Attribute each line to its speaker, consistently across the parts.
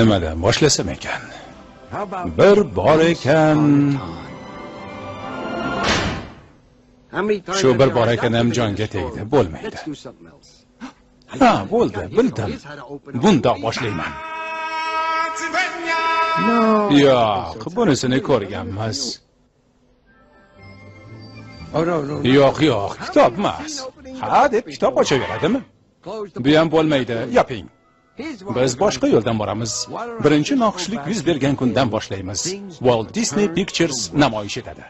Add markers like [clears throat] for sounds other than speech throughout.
Speaker 1: nimadan boshlasam ekan? Bir bor ekan. Shu bir bor ekan ham jonga tegdi. Bo'lmaydi. Ha bo'ldi. Bildim. Bundoq boshlayman. Yo'q bunisini ko'rganmiz. Yo'q yo'q kitob emas. Ha deb kitob ochaveradimi? Bu ham bo'lmaydi. Yoping. Biz boshqa yo'ldan boramiz. Birinchi noxushlik yuz bergan kundan boshlaymiz. Walt disney pictures namoyish etadi.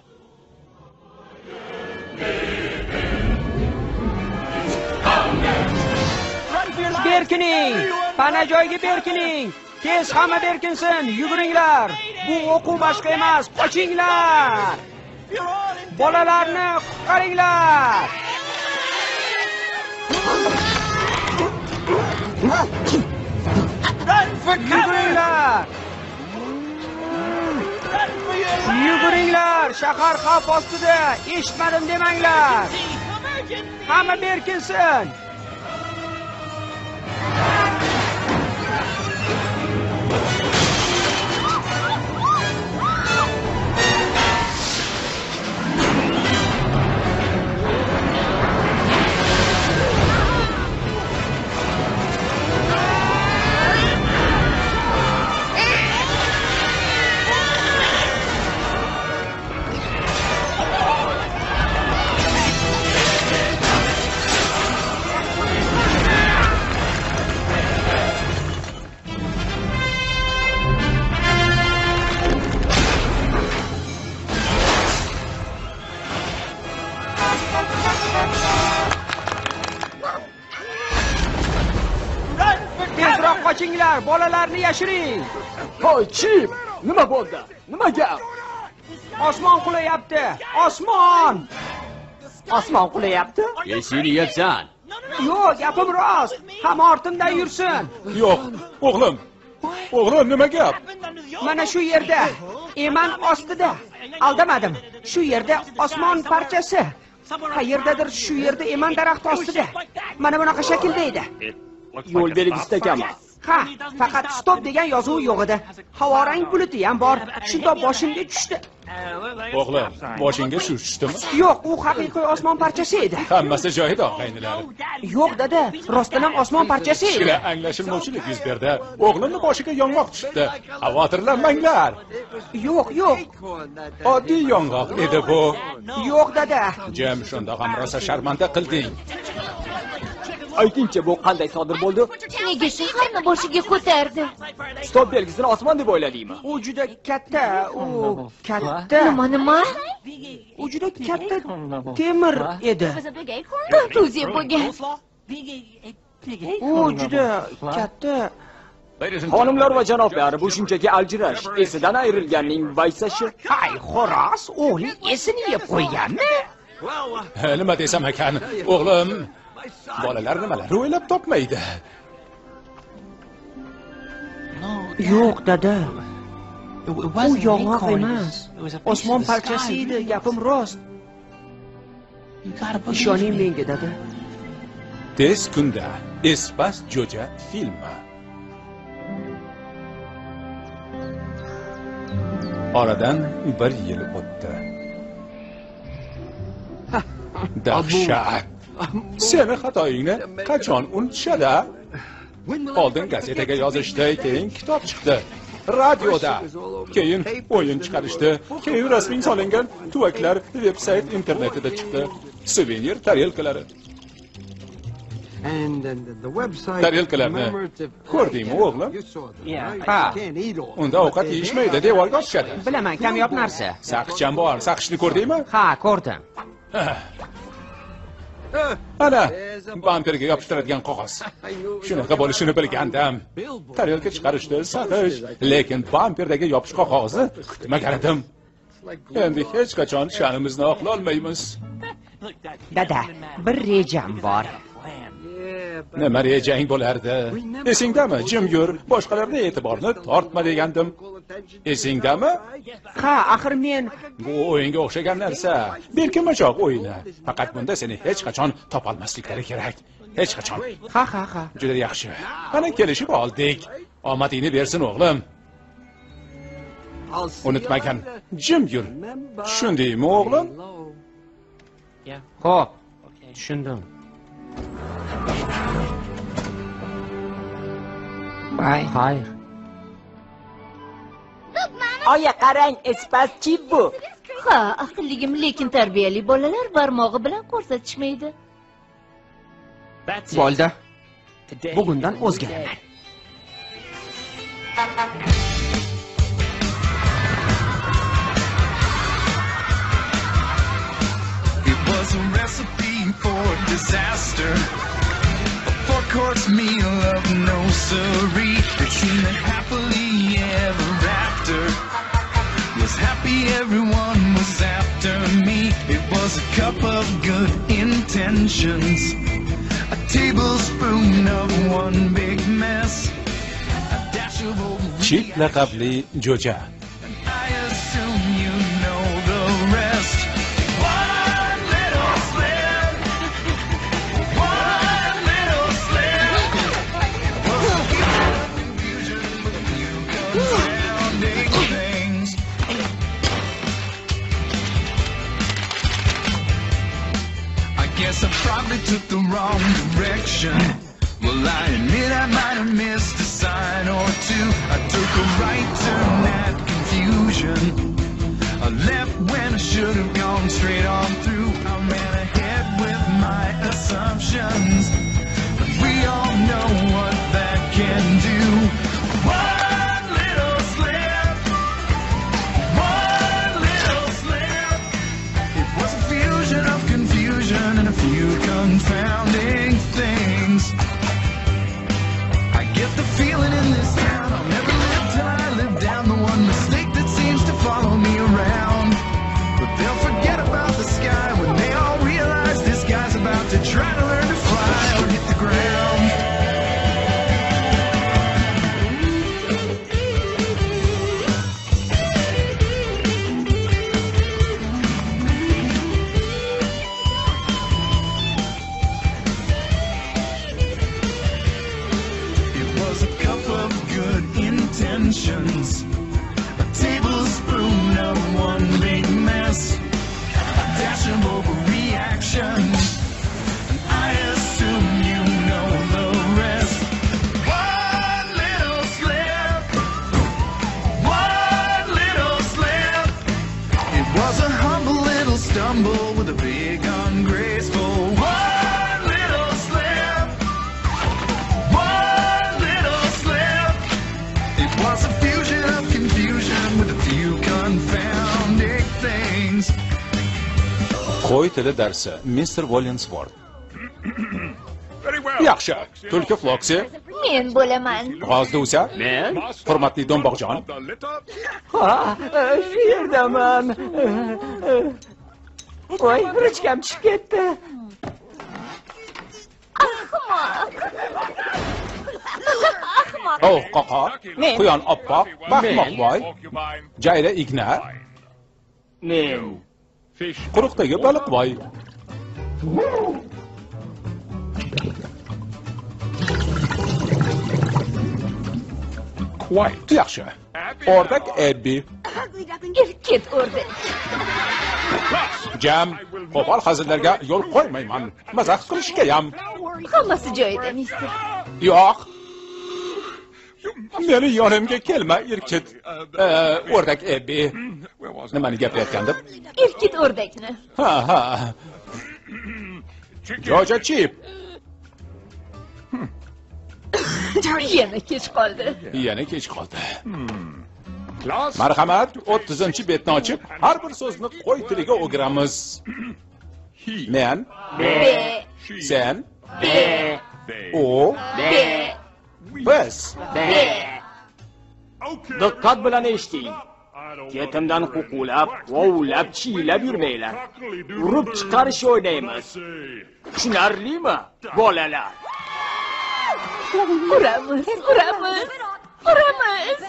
Speaker 2: Berkining pana joyga berkining. Tez hamma berkinsin yuguringlar bu o'quv boshqa emas qochinglar. Bolalarni qutqaringlar. Yuguringlar yuguringlar shahar xavf ostida eshitmadim demanglar! Hamma berkinsin! Qochinglar bolalarni yashiring.
Speaker 3: Hoy chip nima bo'ldi? Nima gap?
Speaker 2: Osmon qulayapti osmon.
Speaker 3: Osmon qulayapti?
Speaker 4: Esingni yeyapsan
Speaker 2: yo'q gapim rost. Hamma ortimdan yursin.
Speaker 1: Yo'q o'g'lim. O'g'lim nima gap?
Speaker 2: Mana shu yerda eman ostida. Aldamadim. Shu yerda osmon parchasi. Qayerdadir shu yerda eman daraxti ostida. Mana bunaqa shaklda edi.
Speaker 3: Yo'l belgisi ekanman
Speaker 2: ha faqat stop degan yozuv yo'q edi. Havorang buluti ham bor. Shundoq boshimga tushdi.
Speaker 1: O'g'lim boshingga shu tushdimi?
Speaker 2: Yo'q u haqiqiy osmon parchasi edi.
Speaker 1: Hammasi joyida og'aynilar
Speaker 2: yo'q dada rostdan ham osmon parchasi edi.
Speaker 1: Kichkina anglashilmovchilik yuz berdi. O'g'limni boshiga yong'oq tushibdi. Xavotirlanmanglar.
Speaker 2: Yo'q yo'q.
Speaker 1: Oddiy yong'oq edi bu.
Speaker 2: Yo'q dada.
Speaker 1: Jim shundoq ham rosa sharmanda qilding
Speaker 3: aytingchi bu qanday sodir bo'ldi?
Speaker 5: Nega shaharni boshiga ko'tardi?
Speaker 3: stop belgisini osmon deb o'yladingmi?
Speaker 2: U juda katta u katta.
Speaker 5: Nima nima?
Speaker 2: u juda katta temir edi.
Speaker 5: Bo'lgan.
Speaker 2: u juda katta.
Speaker 3: Xonimlar va janoblar bu shunchaki aljirash. Esidan ayrilganning vaysashi.
Speaker 2: Ay xo'roz o'g'ling esini yeb qo'yganmi
Speaker 1: nima desam ekan o'g'lim bolalar nimalarni o'ylab topmaydi.
Speaker 2: Yo'q dada. U yong'oq emas. Osmon parchasi edi gapim rost. Ishoning menga dada.
Speaker 1: Tez kunda espas jo'ja filmi. Oradan bir yil o'tdi. [laughs] Dahshat seni xatoingni qachon unutishadi oldin gazetaga yozishdi keyin kitob chiqdi. Radioda. Keyin o'yin chiqarishdi. Keyin rasmiy solingan tuvaklar veb sayt internetida chiqdi. Suvenir tarelkalari tarelkalarni ko'rdingmi o'g'lim?
Speaker 2: Ha
Speaker 1: unda ovqat yeyishmaydi devorga osishadi
Speaker 2: bilaman kamyob narsa.
Speaker 1: Saqichan bor. Saqishni ko'rdingmi?
Speaker 2: Ha ko'rdim
Speaker 1: ana bamperga yopishtiradigan qog'oz. [laughs] Shunaqa bo'lishini bilgandim. Tarelka chiqarishdi saqish lekin bamperdagi yopish qog'ozni kutmagan edim endi hech qachon sha'nimizni oqlolmaymiz.
Speaker 2: Dada bir rejam bor
Speaker 1: nima rejang bo'lardi? Esingdami jim yur boshqalarni e'tiborni tortma degandim. esingdami?
Speaker 2: ha axir men
Speaker 1: bu o'yinga o'xshagan narsa. berkinmachoq o'yini faqat bunda seni hech qachon topolmasliklari kerak. Hech qachon.
Speaker 2: Ha ha ha.
Speaker 1: Juda yaxshi. Mana kelishib oldik. omadingni bersin o'g'lim. Unutmagan. jim yur. Tushundingmi o'g'lim?
Speaker 2: Xo'p, tushundim. Bay, xayr.
Speaker 3: oya qarang espas chip bu
Speaker 5: ha aqlligim lekin tarbiyali bolalar barmog'i bilan ko'rsatishmaydi
Speaker 2: Bo'ldi. Bugundan o'zgaraman.
Speaker 4: It was a recipe for disaster. Course meal of no siree. It seemed that happily ever after was happy everyone was after me. It was a cup of good intentions. A tablespoon of one big mess. A dash of old
Speaker 1: chip laqabli jo'ja
Speaker 4: took the wrong direction. Well, I admit I might have missed a sign or two. I took a right turn at confusion. I left when I should have gone straight on through.
Speaker 1: Tili darsi mister Wallensworth yaxshi tulki floksi
Speaker 5: men bo'laman
Speaker 1: g'ozdusa
Speaker 3: men
Speaker 1: hurmatli do'mboqjon
Speaker 3: ha shu yerdaman voy ruchkam tushib ketdi
Speaker 5: ahmoq ahmoq
Speaker 1: oh qoqo
Speaker 3: Men.
Speaker 1: quyon oppoq baxmoqboy jayra igna
Speaker 3: men
Speaker 1: quruqdagi baliqboy yaxshi. O'rdak ebbi
Speaker 5: erkit o'rdak.
Speaker 1: Jam. Qo'pol hazillarga yo'l qo'ymayman. Mazax qilishgayam
Speaker 5: hammasi joyida mister.
Speaker 1: Yo'q meni yonimga kelma irkit o'rdak ebbi. Nimani gapirayotgandim
Speaker 5: erkit o'rdakni
Speaker 1: ha ha. Joja chip. [coughs]
Speaker 5: Yana kech qoldi.
Speaker 1: Yana kech qoldi. Marhamat o'ttizinchi betni ochib har bir so'zni qo'y tiliga o'giramiz. Men.
Speaker 5: Be.
Speaker 1: Sen.
Speaker 3: Be.
Speaker 1: U
Speaker 5: be
Speaker 1: biz
Speaker 3: diqqat bilan eshiting ketimdan ququlab vovlab chiylab yurmanglar urib chiqarish o'ynaymiz tushunarlimi bolalar
Speaker 5: uramiz uramiz uramiz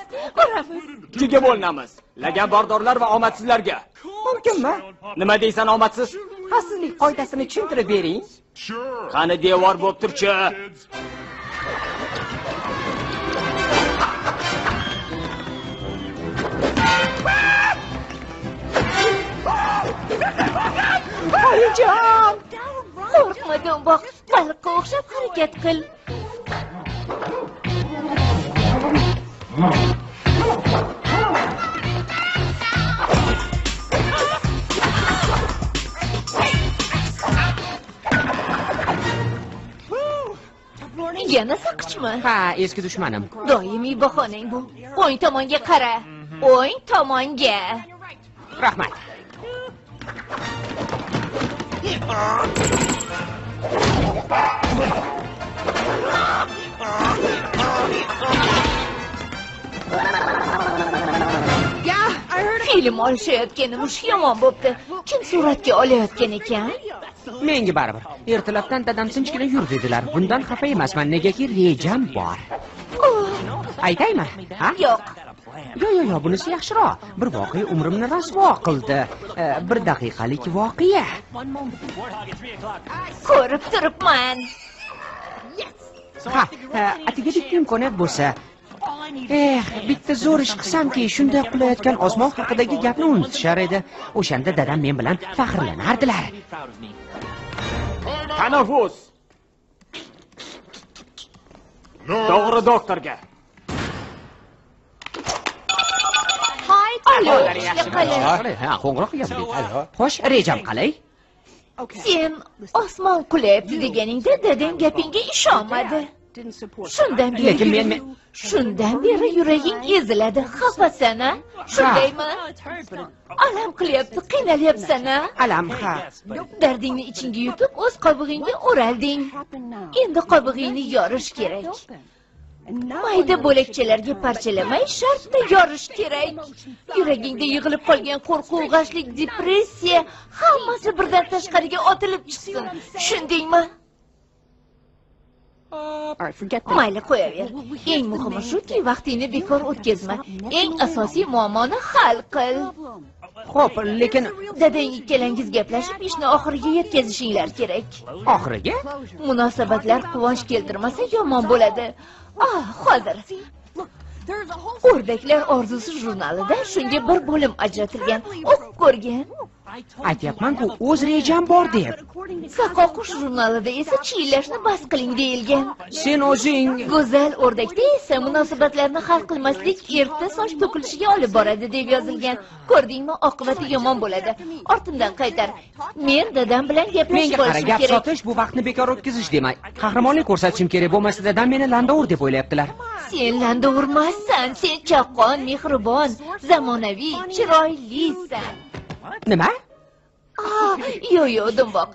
Speaker 5: uramiz
Speaker 3: ikkiga bo'linamiz lagan bordorlar va omadsizlarga
Speaker 2: Mumkinmi?
Speaker 3: nima deysan omadsiz
Speaker 2: Xavfsizlik qoidasini tushuntirib bering.
Speaker 3: qani devor bo'lib turchi
Speaker 2: rejam
Speaker 5: qo'rqma do'mboq baliqqa o'xshab harakat qil. Yana saqich
Speaker 2: ha eski dushmanim.
Speaker 5: Doimiy bahonang bu. O'ng tomonga qara. O'ng tomonga.
Speaker 2: Rahmat
Speaker 5: film olishayotganimiz yomon bo'pti kim suratga olayotgan ekan?
Speaker 2: Menga baribir. Ertalabdan dadam sinchgina yur dedilar. Bundan xafa emasman. Negaki rejam bor. Aytaymi? Ha?
Speaker 5: Yo'q
Speaker 2: yo yo yo bunisi yaxshiroq. Bir voqea umrimni rasvo qildi. E, bir daqiqalik voqea.
Speaker 5: Ko'rib turibman.
Speaker 2: Ha e, atigi bitta imkoniyat bo'lsa. Eh bitta zo'r ish qilsamki shunday qulayotgan osmon haqidagi gapni unutishar edi. O'shanda dadam men bilan faxrlanardilar.
Speaker 3: Tanaffus! To'g'ri doktorga
Speaker 5: hoy
Speaker 2: Alo,
Speaker 5: ishga qalay
Speaker 2: ha qo'ng'iroq qilyapti
Speaker 1: Alo.
Speaker 2: Xo'sh rejam qalay
Speaker 5: sen osmon qulayapti deganingda dadang gapingga ishonmadi shundan beri
Speaker 2: Lekin men- men-
Speaker 5: shundan beri yuraging eziladi xafasan a shundaymi alam qilyapti qiynalyapsan a
Speaker 2: alam ha.
Speaker 5: Dardingni ichingga yutib o'z qobig'ingga o'ralding endi qobig'ingni yorish kerak mayda bo'lakchalarga parchalamay shartta yorish kerak yuragingda yig'ilib qolgan qo'rquv g'ashlik depressiya hammasi birdan tashqariga otilib chiqsin tushundingmi mayli qo'yaver eng muhimi shuki vaqtingni bekor o'tkazma eng asosiy muammoni hal qil
Speaker 2: xo'p lekin
Speaker 5: dadang ikkalangiz gaplashib ishni oxiriga yetkazishinglar kerak.
Speaker 2: Oxiriga?
Speaker 5: Munosabatlar quvonch keltirmasa yomon bo'ladi. Ah hozir. O'rdaklar orzusi jurnalida shunga bir bo'lim ajratilgan. O'qib ko'rgin
Speaker 2: aytyapmanku o'z rejam bor deb.
Speaker 5: Saqoqush jurnalida esa chiyillashni bas qiling deyilgan.
Speaker 2: Sen o'zing.
Speaker 5: Go'zal o'rdakda esa munosabatlarni hal qilmaslik erta soch to'kilishiga olib boradi deb yozilgan. Ko'rdingmi oqibati yomon bo'ladi. Ortimdan qaytar. Men dadam bilan gaplashib olishim
Speaker 2: gap
Speaker 5: kerak.
Speaker 2: sotish bu vaqtni bekor o'tkazish demak qahramonlik ko'rsatishim kerak bo'lmasa dadam meni landovur deb o'ylayaptilar.
Speaker 5: Sen landovurmassan sen chaqqon mehribon zamonaviy chiroylisan
Speaker 2: nima
Speaker 5: Ah, yo yo dumboq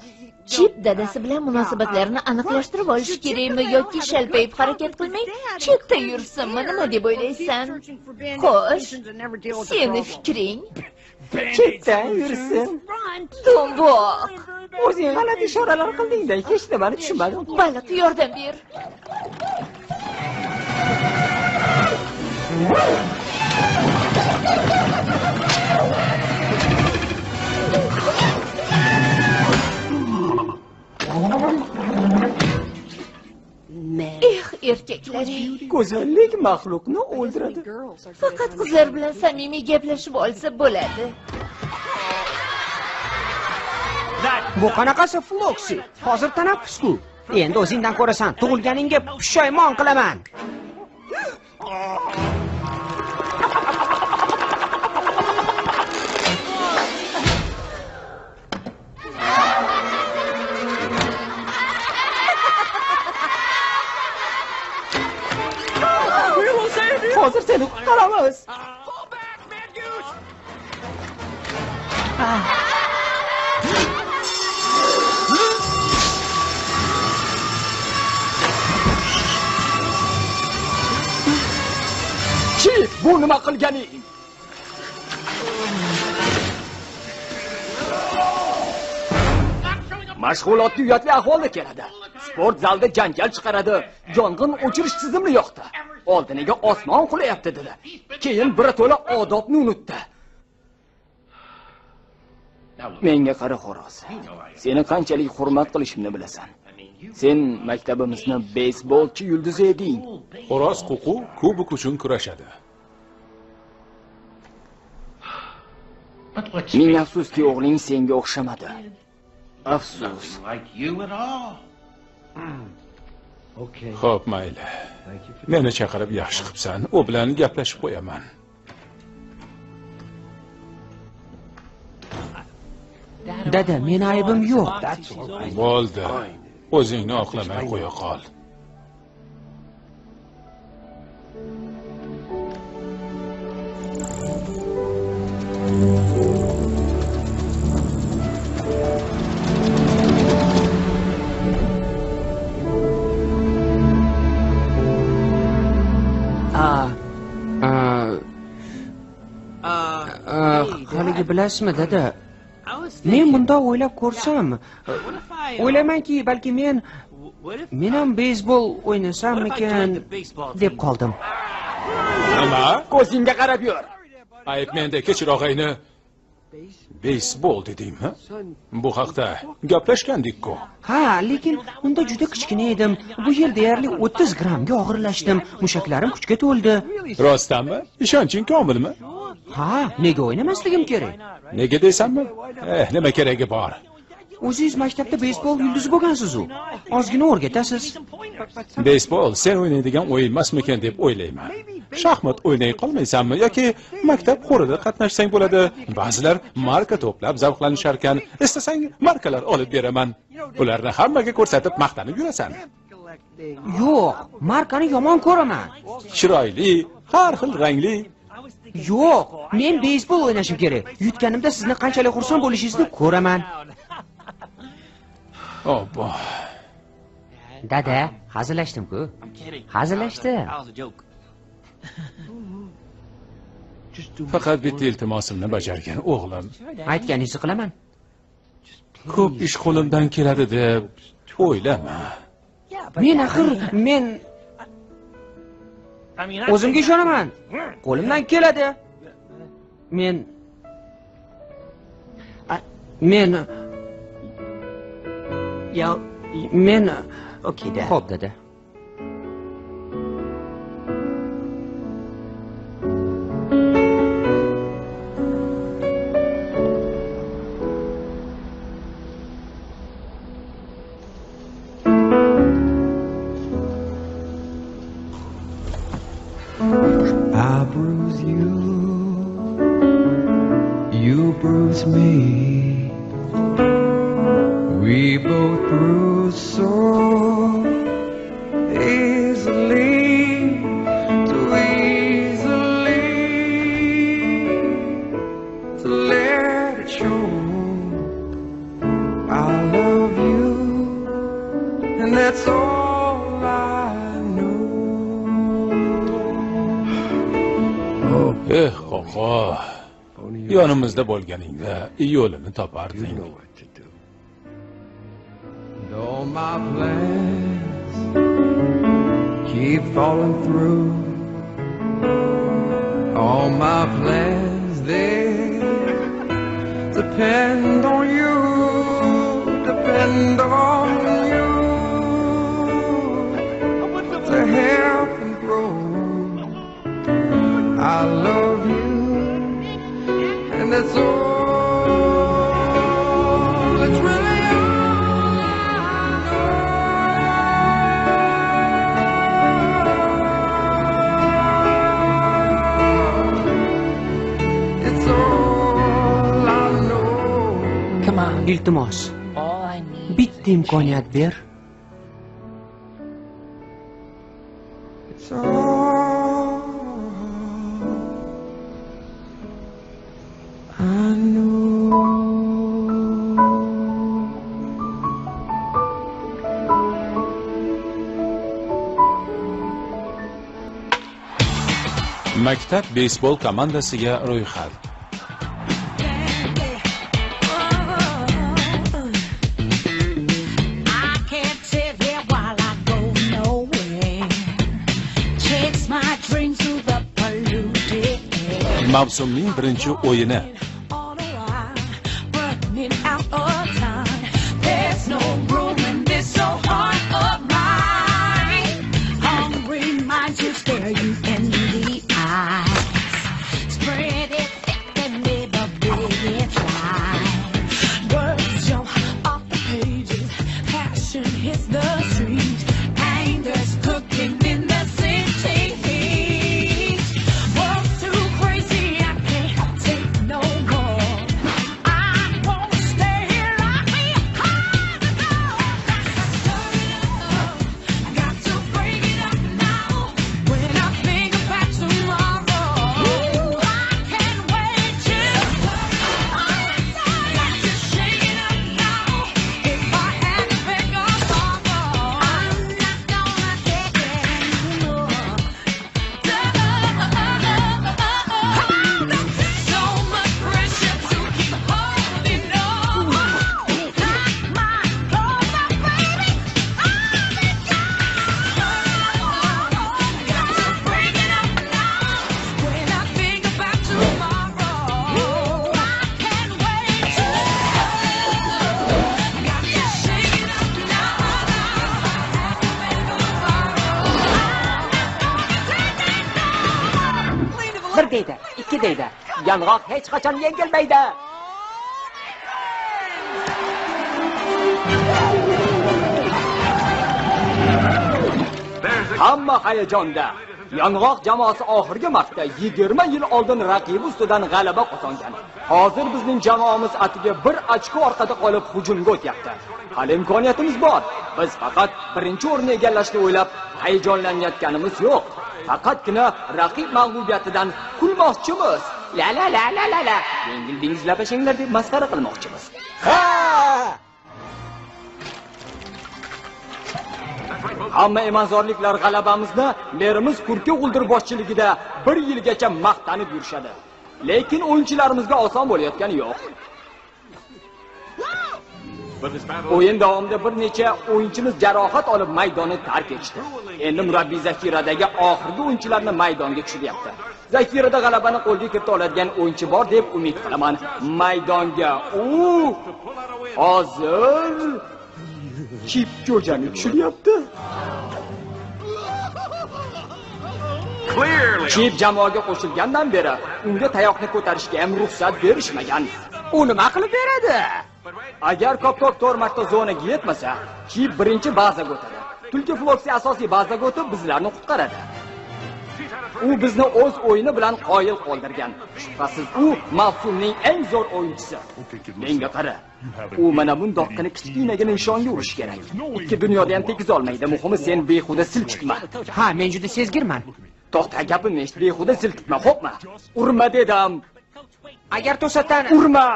Speaker 5: chip dadasi bilan munosabatlarini aniqlashtirib olishi kerakmi yoki shalpayib harakat qilmay chetda yursinmi nima deb o'ylaysan xo'sh seni fikring
Speaker 2: chetda yursin
Speaker 5: dumboq
Speaker 2: o'zing g'alati ishoralar qildingda hech nimani tushunmadim
Speaker 5: baliq yordam ber eh erkaklar
Speaker 3: go'zallik maxluqni o'ldiradi.
Speaker 5: faqat qizlar bilan samimiy gaplashib olsa bo'ladi.
Speaker 2: Bu qanaqasi floksi? Hozir tanaffusku. Endi o'zingdan ko'rasan tug'ilganingga pushaymon qilaman [gasps] hozir seni qutqaramiz
Speaker 3: chip bu nima qilganing mashg'ulotga uyatli ahvolda keladi. Sport zalda janjal chiqaradi. Yong'in o'chirish tizimli yoqdi oldiniga osmon qulayapti dedi keyin birato'la odobni unutdi. Menga qara xo'roz. Seni qanchalik hurmat qilishimni bilasan. Sen maktabimizni beysbolchi yulduzi eding.
Speaker 1: Xo'roz ququ kubok uchun kurashadi.
Speaker 3: Ming afsuski o'g'ling senga o'xshamadi.
Speaker 6: Afsus
Speaker 1: xo'p mayli. Meni chaqirib yaxshi qilibsan? U bilan gaplashib qo'yaman.
Speaker 2: Dada meni aybim yo'q.
Speaker 1: Bo'ldi. O'zingni oqlamay qo'ya qol.
Speaker 2: Ah, haligi bilasizmi dada? Men bundoq o'ylab ko'rsam o'ylaymanki balki men men ham beysbol o'ynasammikan deb qoldim.
Speaker 1: Nima?
Speaker 6: Ko'zingga qarab yur.
Speaker 1: Ayb menda kechir og'ayni beysbol dedingmi bu haqda gaplashgandik-ku
Speaker 2: ha lekin unda juda kichkina edim. Bu yil deyarli 30 grammga og'irlashdim. Mushaklarim kuchga to'ldi.
Speaker 1: Rostdanmi ishonching komilmi?
Speaker 2: Ha nega o'ynamasligim kerak?
Speaker 1: Nega deysanmi eh nima keragi bor
Speaker 2: o'zingiz maktabda beysbol yulduzi bo'lgansiz-u. Ozgina o'rgatasiz
Speaker 1: beysbol sen o'ynaydigan o'yin emasmikan deb o'ylayman. Shaxmat o'ynay qolmaysanmi yoki maktab xorida qatnashsang bo'ladi? Ba'zilar marka to'plab zavqlanishar ekan istasang markalar olib beraman. Ularni hammaga ko'rsatib maqtanib yurasan.
Speaker 2: Yo'q markani yomon ko'raman.
Speaker 1: Chiroyli har xil rangli.
Speaker 2: Yo'q men beysbol o'ynashim kerak. Yutganimda sizni qanchalik xursand bo'lishingizni ko'raman
Speaker 1: obbo
Speaker 2: dada hazillashdim-ku hazillashdim
Speaker 1: faqat bitta iltimosimni bajargin o'g'lim.
Speaker 2: Aytganingizni qilaman.
Speaker 1: Ko'p ish qo'limdan keladi deb o'ylama.
Speaker 2: Men axir men o'zimga ishonaman. Qo'limdan keladi. Men A- men men ho'p dada
Speaker 7: I that's all I know.
Speaker 1: eh yonimizda bo'lganingda yo'lini toparding
Speaker 7: And all my plans keep falling through. All my plans, they depend on you, depend on I love you, and that's all that's really.
Speaker 2: iltimos. Bitta imkoniyat ber
Speaker 1: Maktab beysbol komandasiga ro'yxat. Mavsumning birinchi o'yini
Speaker 3: yong'oq hech qachon yengilmaydi. Hamma hayajonda. Yong'oq jamoasi oxirgi marta 20 yil oldin raqibi ustidan g'alaba qozongan. Hozir bizning jamoamiz atiga bir ochko orqada qolib hujumga o'tyapti. Hali imkoniyatimiz bor. Biz faqat birinchi o'rinni egallashni o'ylab hayajonlanayotganimiz yo'q. Faqatgina raqib mag'lubiyatidan kulmoqchimiz la la la la la la. Yengildingiz lapashanglar deb masxara qilmoqchimiz. Hamma emanzorliklar g'alabamizni merimiz kurka g'uldir boshchiligida bir yilgacha maqtanib yurishadi. Lekin o'yinchilarimizga oson bo'layotgani yo'q. O'yin davomida bir necha o'yinchimiz jarohat olib maydonni tark etishdi. Endi murabbiy zaxiradagi oxirgi o'yinchilarni maydonga tushiryapti zaxirada g'alabani qo'lga kirita oladigan o'yinchi bor deb umid qilaman. Maydonga u hozir kipcho'jani tushiryapti chip jamoaga qo'shilgandan beri unga tayoqni ko'tarishga ham ruxsat berishmagan.
Speaker 2: U nima qilib beradi?
Speaker 3: Agar koptok to'rt marta zonaga yetmasa chip birinchi bazaga o'tadi. Tulki floksi asosiy bazaga o'tib bizlarni qutqaradi u bizni o'z o'yini bilan qoyil qoldirgan. Shubhasiz u mavsumning eng zo'r o'yinchisi. Menga qara u mana bundoqqina kichkinagina nishonga urish kerak. Ikki dunyoda ham tegizolmaydi muhimi sen behuda silkitma.
Speaker 2: Ha men juda sezgirman.
Speaker 3: To'xta gapimni eshit behuda silkitma xo'pmi? Urma dedim
Speaker 2: agar to'satdan
Speaker 3: urma!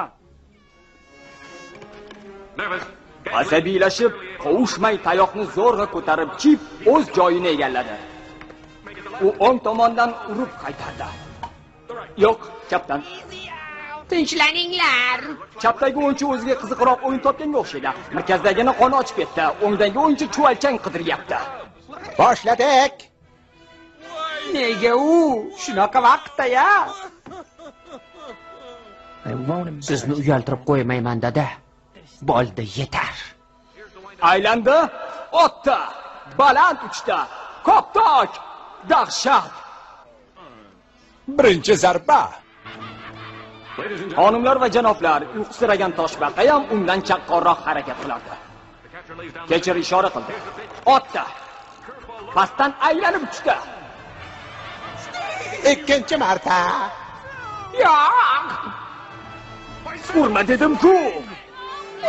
Speaker 3: Asabiylashib qovushmay tayoqni zo'rg'a ko'tarib chip o'z joyini egalladi u o'ng tomondan urib qaytardi. Yo'q chapdan.
Speaker 5: Tinchlaninglar.
Speaker 3: Chapdagi o'yinchi o'ziga qiziqroq o'yin topganga o'xshaydi. Markazdagini qoni ochib ketdi. O'ngdagi o'yinchi chuvalchang qidiryapti
Speaker 1: boshladik.
Speaker 2: Nega u? Shunaqa vaqtda ya. Sizni uyaltirib qo'ymayman dada. Bo'ldi yetar.
Speaker 3: Aylandi. Otdi. Baland uchdi. Koptok dahshat.
Speaker 1: Birinchi zarba.
Speaker 3: Xonimlar va janoblar uyqusiragan toshbaqa ham undan chaqqonroq harakat qilardi kechir ishora qildi. Otdi. Pastdan aylanib uchdi
Speaker 1: ikkinchi marta.
Speaker 2: Yo'q
Speaker 3: urma dedim-ku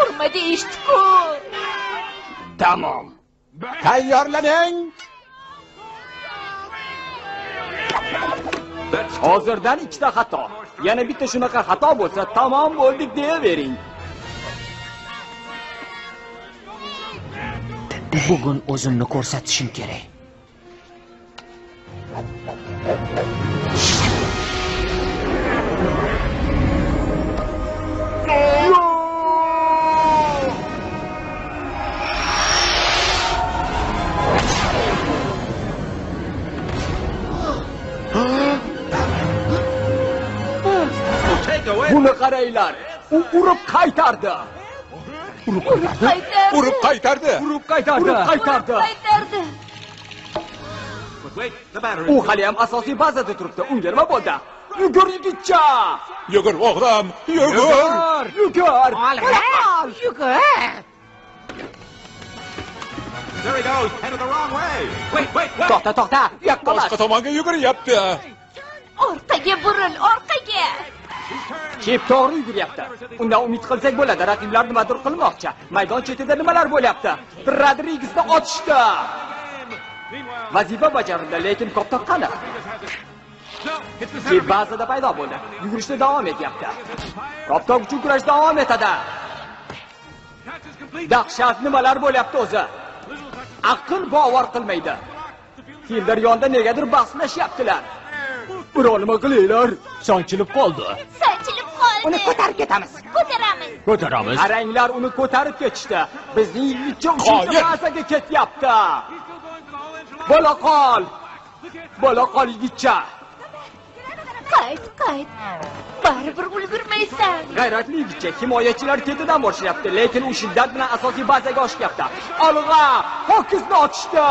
Speaker 5: urma deyishdi-ku
Speaker 3: tamom.
Speaker 1: Tayyorlaning
Speaker 3: hozirdan ikkita xato yana bitta shunaqa xato bo'lsa tamom bo'ldik deyavering
Speaker 2: bugun o'zimni ko'rsatishim kerak
Speaker 3: buni qaranglar u urib qaytardi.
Speaker 5: Qaytar
Speaker 1: urib qaytardi.
Speaker 3: Urib qaytardi. Urib qaytardi.
Speaker 5: Qaytardi.
Speaker 3: U hali ham asosiy bazada turibdi unga nima bo'ldi. Yugur yigitcha
Speaker 1: yugur. O'g'lim yugur.
Speaker 3: Yugur.
Speaker 2: Yugur
Speaker 3: to'xta to'xta. Yoqqa
Speaker 1: boshqa tomonga yuguryapti
Speaker 5: orqaga buril orqaga
Speaker 3: chep to'g'ri yuguryapti. Undan umid qilsak bo'ladi raqiblar nimadir qilmoqchi. Maydon chetida nimalar bo'lyapti? Rodrigesni otishdi vazifa bajarildi lekin koptok qani? Kep bazada paydo bo'ldi. Yugurishda davom etyapti. Koptok uchun kurash davom etadi. Dahshat nimalar bo'lyapti o'zi? Aql bovar qilmaydi. Fillar yonida negadir bahslashyaptilar birov nima qilinglar sanchilib qoldi
Speaker 5: sanchilib qoldi
Speaker 2: uni ko'tarib ketamiz
Speaker 5: ko'taramiz
Speaker 1: ko'taramiz
Speaker 3: qaranglar uni ko'tarib ketishdi bizning yigitcha uchinchi bazaga ketyapti bo'la qol bo'la qol yigitcha
Speaker 5: qayt qayt baribir ulgurmaysan
Speaker 3: g'ayratli yigitcha himoyachilar ketidan boshlayapti lekin u shiddat bilan asosiy bazaga oshyapti olg'a hokizni otishdi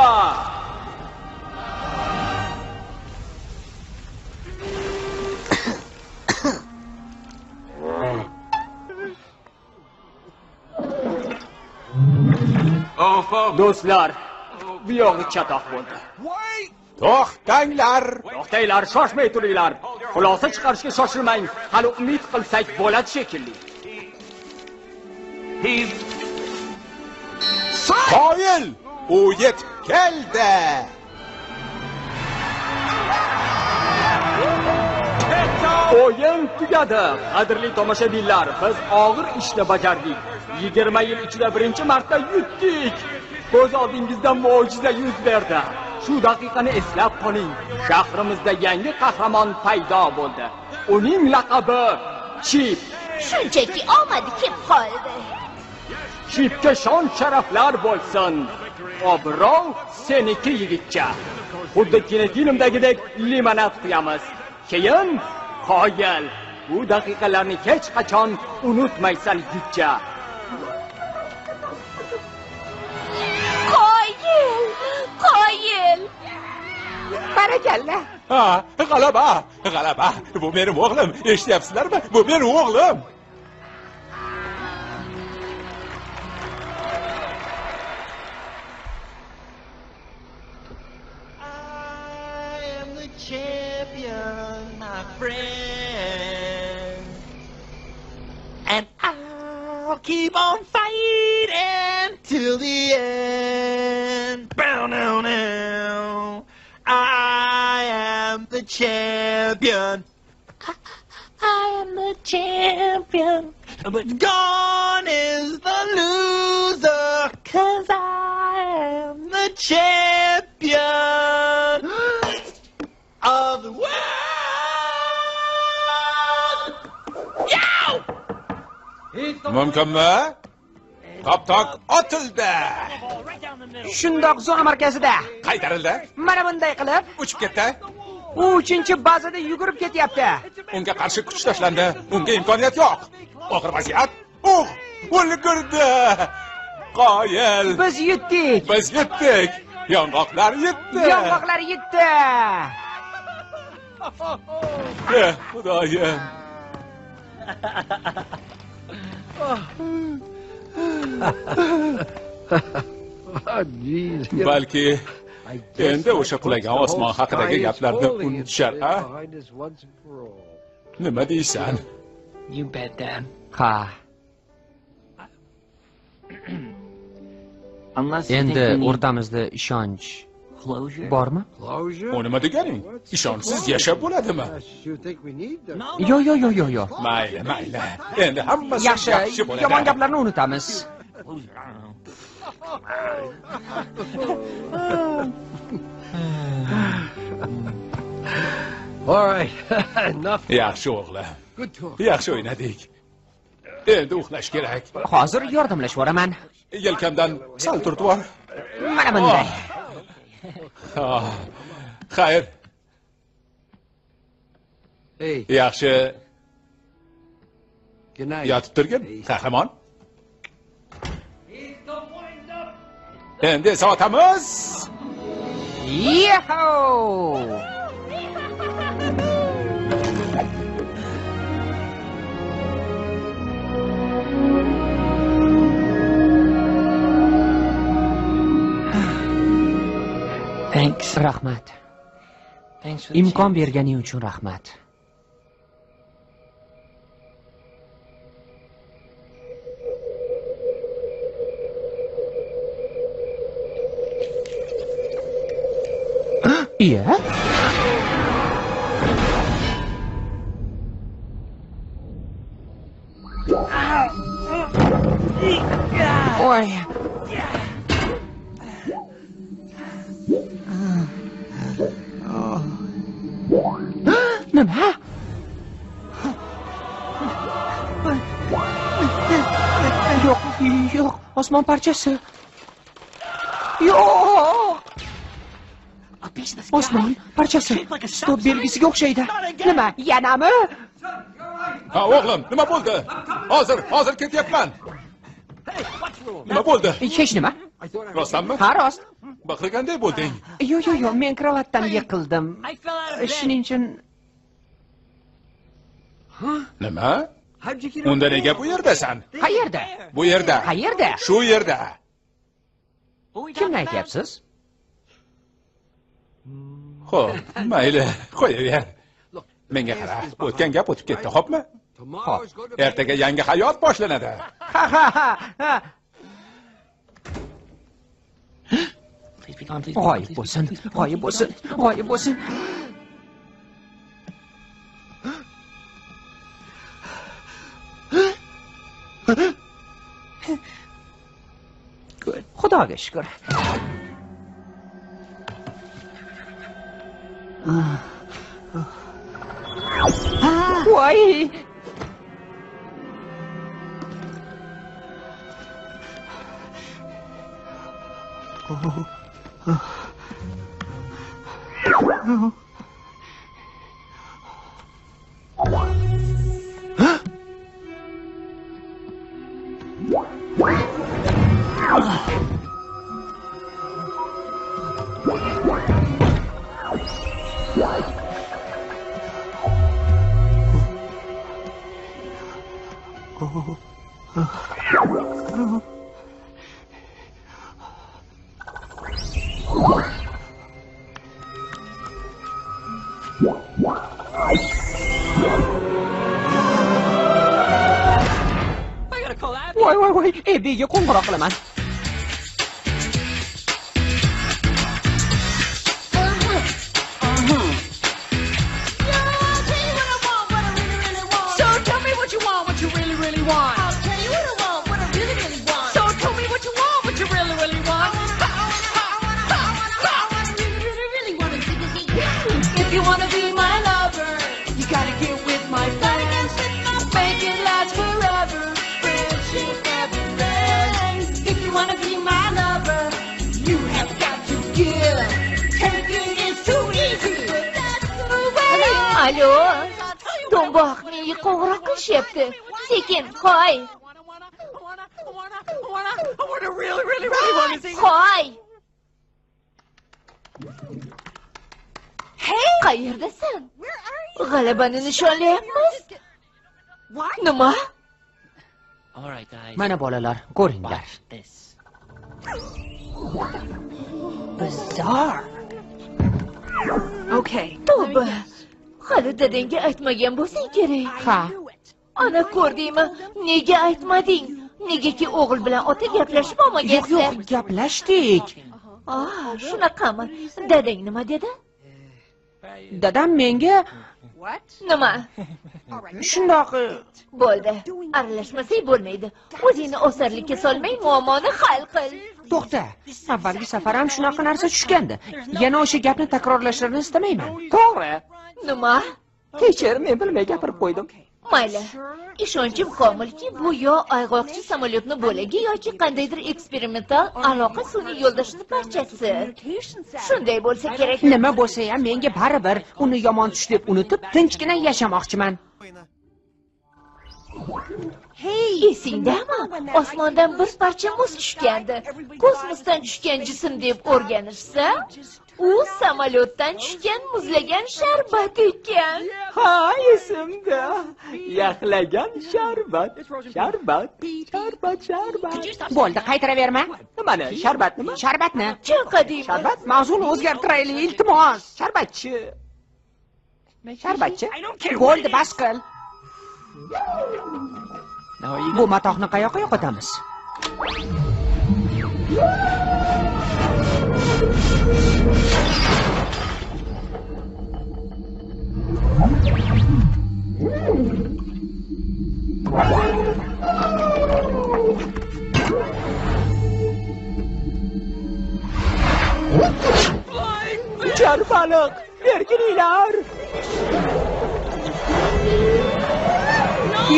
Speaker 3: do'stlar bu yog'i chatoq bo'ldi.
Speaker 1: To'xtanglar.
Speaker 3: To'xtanglar shoshmay turinglar. Xulosa chiqarishga shoshilmang. Hali umid qilsak bo'ladi shekilli.
Speaker 1: Qoyil u yetib keldi
Speaker 3: o'yin tugadi qadrli tomoshabinlar. Biz og'ir ishni bajardik. Yigirma yil ichida birinchi marta yutdik. Ko'z oldingizda mo'jiza yuz berdi. Shu daqiqani eslab qoling. Shahrimizda yangi qahramon paydo bo'ldi. Uning laqabi chip.
Speaker 5: Shunchaki omadi kelib qoldi?
Speaker 3: Chipga shon sharaflar bo'lsin. Obrov seniki yigitcha. Xuddi kinofilmdagidek limonad quyamiz keyin qoyil bu daqiqalarni hech qachon unutmaysan yigitcha
Speaker 5: qoyil qoyil.
Speaker 2: Barakalla
Speaker 1: ha g'alaba g'alaba. Bu mening o'g'lim. Eshityapsizlarmi? Bu mening o'g'lim
Speaker 6: keep on fighting till the end. Bow now now. I am the champion.
Speaker 5: I am the champion
Speaker 6: But gone is the loser.
Speaker 5: cause I am
Speaker 6: the champion
Speaker 1: mumkinmi? Koptok otildi.
Speaker 2: Shundoq zona markazida.
Speaker 1: Qaytarildi.
Speaker 2: Mana bunday qilib
Speaker 1: uchib ketdi.
Speaker 2: u uchinchi bazada yugurib ketyapti.
Speaker 1: Unga qarshi kuch tashlandi. Unga imkoniyat yo'q. Og'ir vaziyat uh ulgurdi qoyil.
Speaker 2: Biz yutdik.
Speaker 1: Biz yetdik yong'oqlar yetdi
Speaker 2: yong'oqlar yetdi
Speaker 1: Eh, xudoyim [laughs] balki endi o'sha qulagan osmon haqidagi gaplarni unutishar a nima deysan?
Speaker 8: You bet, Dad.
Speaker 2: ha. [clears throat] Endi o'rtamizda ishonch. Bormi?
Speaker 1: U nima deganing? Ishonchsiz yashab bo'ladimi?
Speaker 2: Yo yo yo yo yo.
Speaker 1: Mayli mayli. Endi hammasi
Speaker 2: yaxshi.
Speaker 1: yaxshi bo'ladi.
Speaker 2: Yomon gaplarni unutamiz. [laughs] [laughs]
Speaker 1: Yaxshi o'g'lim yaxshi o'ynadik. Endi uxlash kerak.
Speaker 2: Hozir yordamlashib yuboraman
Speaker 1: yelkamdan sal turtib yubor
Speaker 2: mana bunday [laughs]
Speaker 1: Xayr yaxshi. Yotib turgin qahramon. Endi esa otamiz
Speaker 8: Thanks.
Speaker 2: rahmat
Speaker 8: Thanks for the
Speaker 2: imkon
Speaker 8: chance.
Speaker 2: berganing uchun rahmat iya voy osmon parchasi yo'q osmon parchasi stop belgisiga o'xshaydi nima yanami
Speaker 1: ha o'g'lim nima bo'ldi hozir hozir ketyapman nima bo'ldi
Speaker 2: hech nima
Speaker 1: rostdanmi
Speaker 2: ha rost
Speaker 1: baqirganday bo'lding
Speaker 2: yo'q yo'q yo'q men karavotdan yiqildim shuning uchun
Speaker 1: nima unda nega bu yerdasan
Speaker 2: qayerda
Speaker 1: bu yerda?
Speaker 2: Qayerda
Speaker 1: shu yerda.
Speaker 2: Kimni aytyapsiz?
Speaker 1: Xo'p, mayli, qo'yaver. Menga qara, o'tgan gap o'tib ketdi, xo'pmi? Xo'p, ertaga yangi hayot boshlanadi.
Speaker 2: ha ha ha
Speaker 8: gone,
Speaker 2: g'oyib bo'lsin g'oyib bo'lsin g'oyib bo'lsin xudoga shukur voy voy ebbiga qo'ng'iroq qilaman
Speaker 9: So
Speaker 5: g'alabani nishonlayapmiz nima
Speaker 2: mana bolalar ko'ringlar. Bizar
Speaker 5: tavba hali dadangga aytmagan bo'lsang kerak.
Speaker 2: Ha.
Speaker 5: ana ko'rdingmi? Nega aytmading? Negaki o'g'il bilan ota gaplashib
Speaker 2: yo'q
Speaker 5: olmagansan
Speaker 2: yo'q gaplashdik.
Speaker 5: Ah shunaqami? Dadang nima dedi?
Speaker 2: Dadam menga
Speaker 5: nima? [laughs]
Speaker 2: Shundoq
Speaker 5: bo'ldi. Aralashmasak bo'lmaydi. O'zingni osarlikka solmay muammoni hal qil.
Speaker 2: To'xta. Avvalgi safar ham shunaqa narsa tushgandi. Yana o'sha gapni takrorlashlarni istamayman. To'g'ri.
Speaker 5: Nima?
Speaker 2: Kechir men bilmay gapirib qo'ydim
Speaker 5: mayli. Ishonchim komilki bu yo ayg'oqchi samolyotni bo'lagi yoki qandaydir eksperimental aloqa sun'iy yo'ldoshini parchasi. Shunday bo'lsa kerak.
Speaker 2: Nima bo'lsa ham menga baribir uni yomon tush deb unutib tinchgina yashamoqchiman.
Speaker 5: Esingdami osmondan bir parcha muz tushgandi. Kosmosdan tushgan jism deb o'rganishsa u samolyotdan tushgan muzlagan sharbat ekan.
Speaker 3: Ha esimda yaxlagan sharbat sharbat sharbat sharbat.
Speaker 2: Bo'ldi qaytaraverma
Speaker 3: nimani sharbat nima?
Speaker 2: Sharbatni
Speaker 5: chaqading
Speaker 2: sharbat mavzuni o'zgartiraylik iltimos.
Speaker 3: Sharbatchi.
Speaker 2: Sharbatchi? Bo'ldi bas qil bu matohni qayoqqa yo'qotamiz
Speaker 3: uchar baliq erkininglar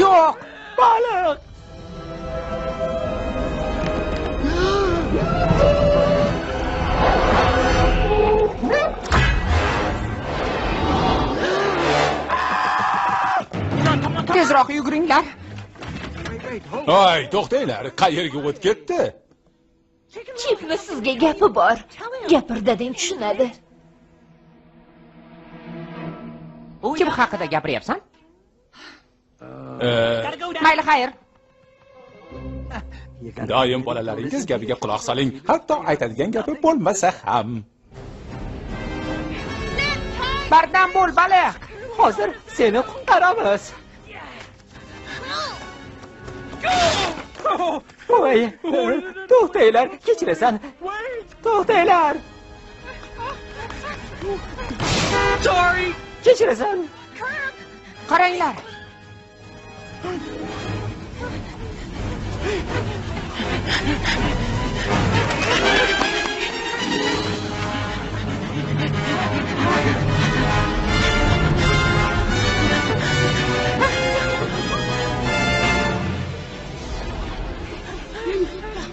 Speaker 2: yo'q
Speaker 3: baliq
Speaker 2: tezroq yuguringlar
Speaker 1: Voy, to'xtanglar, qayerga o'tib ketdi?
Speaker 5: chipni sizga gapi bor? Gapir dadang tushunadi.
Speaker 2: Kim haqida gapiryapsan? Mayli xayr.
Speaker 1: doim bolalaringiz gapiga quloq soling. Hatto aytadigan gapi bo'lmasa ham.
Speaker 2: Bardam bo'l baliq.
Speaker 3: Hozir seni qutqaramiz voy to'xtanglar kechirasan to'xtanglar kechirasan
Speaker 2: qaranglar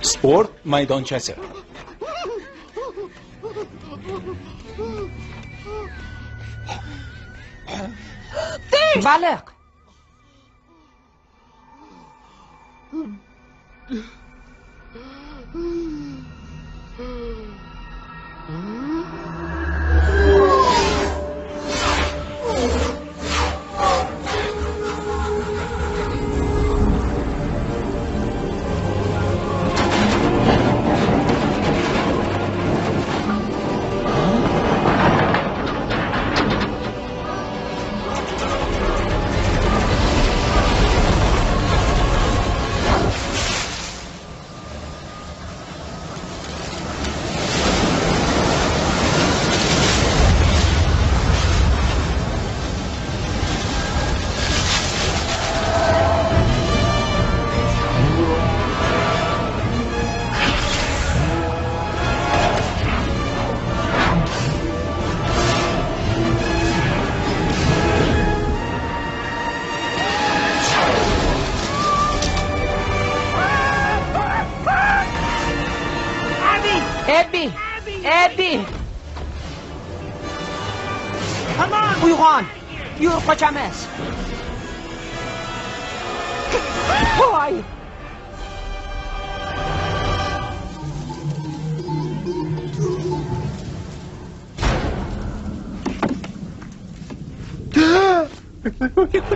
Speaker 1: sport maydonchasi
Speaker 2: baliq ebbi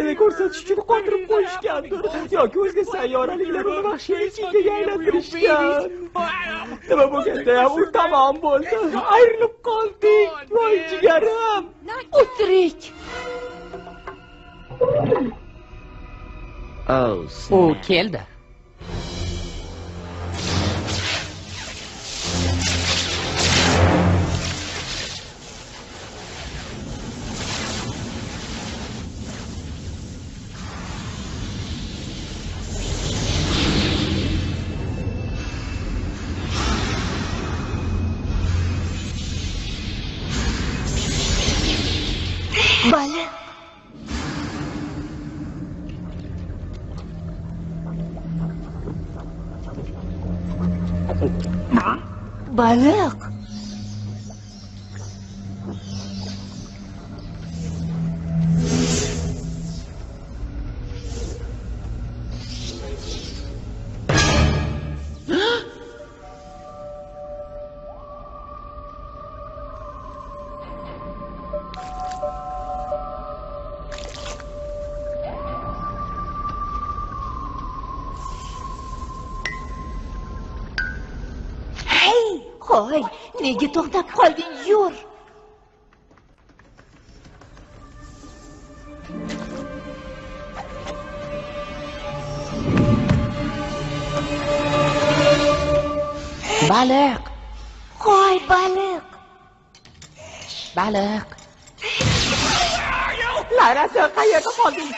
Speaker 3: uni galaktikada ko'rsatish uchun qotirib qo'yishgandir yoki o'zga sayyoraliklar uni vahshiy chiykaga aylantirishgan nima bo'lganda ham u tamom bo'ldi. Ayrilib qoldik. Voy jigarim.
Speaker 5: U tirik
Speaker 8: Oh,
Speaker 2: u keldi
Speaker 5: baliq hey nega to'xtab qolding yur
Speaker 2: baliq
Speaker 5: hoy baliq
Speaker 2: baliq
Speaker 3: la'nati qayerda qolding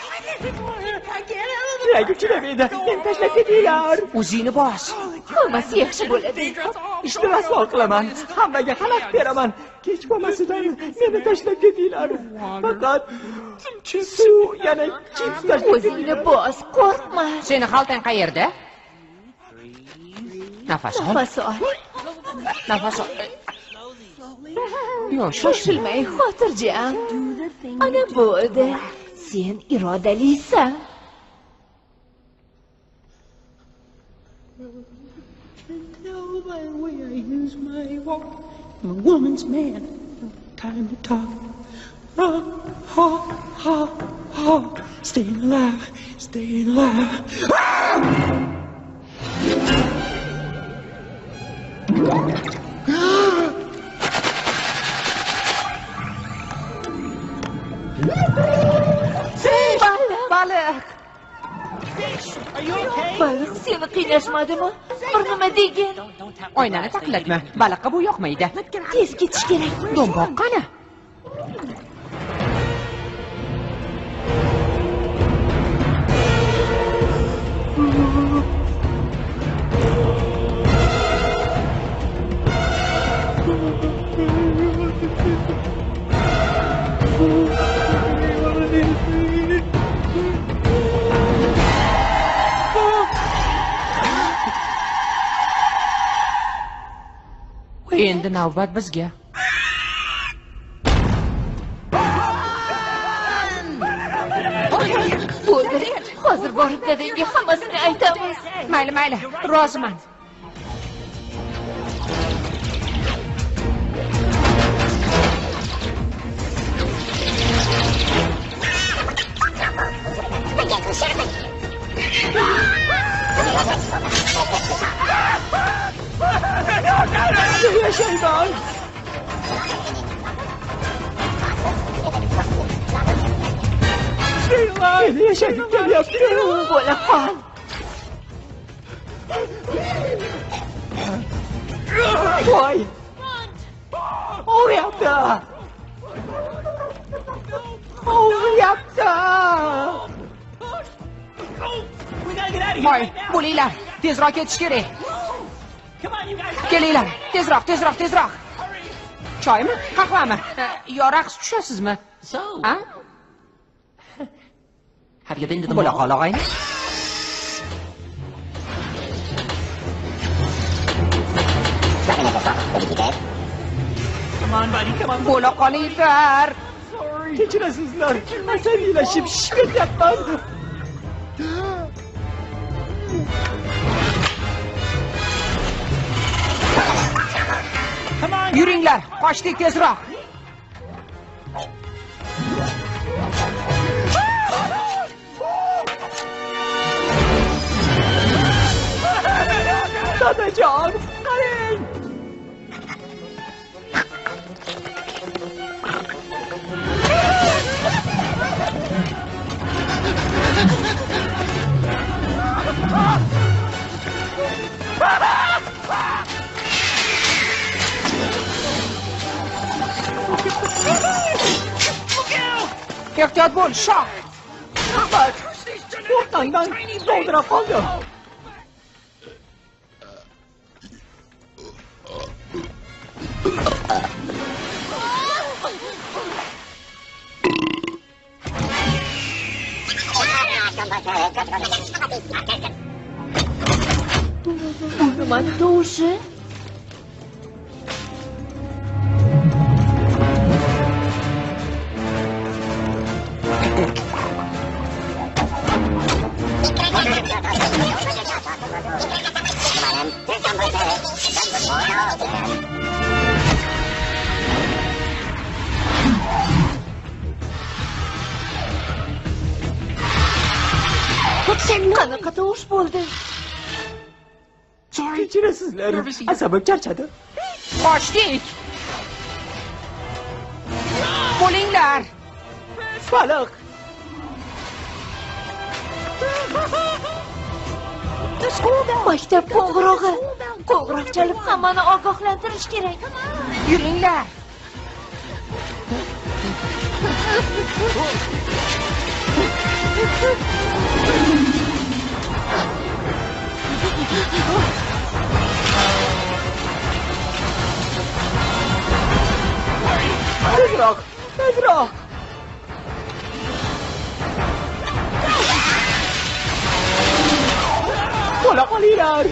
Speaker 3: yuragim chidamaydi meni tashlab ketinglar
Speaker 2: o'zingni bos
Speaker 5: hammasi yaxshi bo'ladi
Speaker 3: ishni rasvo qilaman hammaga xalaqit beraman kech bo'lmasidan meni tashlab ketinglar faqat suv yana chips tashlab
Speaker 5: o'zingni bos qo'rqma
Speaker 2: seni xaltang qayerda nafas ol.
Speaker 5: Nafas ol.
Speaker 2: Nafas ol. Yo shoshma
Speaker 5: shoshilmay xotirjam ana bo'ldi sen irodalisan
Speaker 9: by the way I use my walk. I'm a woman's man. No time to talk. Ha, ha, ha, ha. Staying alive, staying alive.
Speaker 2: baliq
Speaker 5: baliq seni qiynashmadimi? Bir nima degin?
Speaker 2: Oynani taqillatma baliqqa bu yoqmaydi.
Speaker 5: Tez ketish kerak.
Speaker 2: Do'mboq qani [laughs] endi navbat bizga.
Speaker 5: Bo'ldi hozir borib dadangga hammasini aytamiz.
Speaker 2: Mayli mayli roziman
Speaker 3: yashayman meni yashagim kelyapti
Speaker 5: bo'la qol
Speaker 3: voy og'riyapti og'riyapti
Speaker 2: voy bo'linglar tezroq ketish kerak kelinglar tezroq tezroq tezroq choymi qahvami yo raqs tushasizmi
Speaker 8: So,
Speaker 2: ha?
Speaker 8: Have you been to the
Speaker 2: bo'la qol og'ayni bo'la qolinglar
Speaker 3: kechirasizlar asabiylashib shishib ketyapman
Speaker 2: yuringlar qochdik tezroq
Speaker 3: dadajon
Speaker 2: ehtiyot bo'l shoh
Speaker 3: o'rtangdan dovdirab qoldi
Speaker 5: bu nimani tovushi qanaqa tovush bo'ldi
Speaker 3: kechirasizlar asabim charchadi
Speaker 2: qochdik bo'linglar
Speaker 3: baliq
Speaker 5: maktab qo'ng'irog'i. Qo'ng'iroq chalib hammani ogohlantirish kerak.
Speaker 2: Yuringlar.
Speaker 3: Tezroq tezroq. Bo'la qolinglar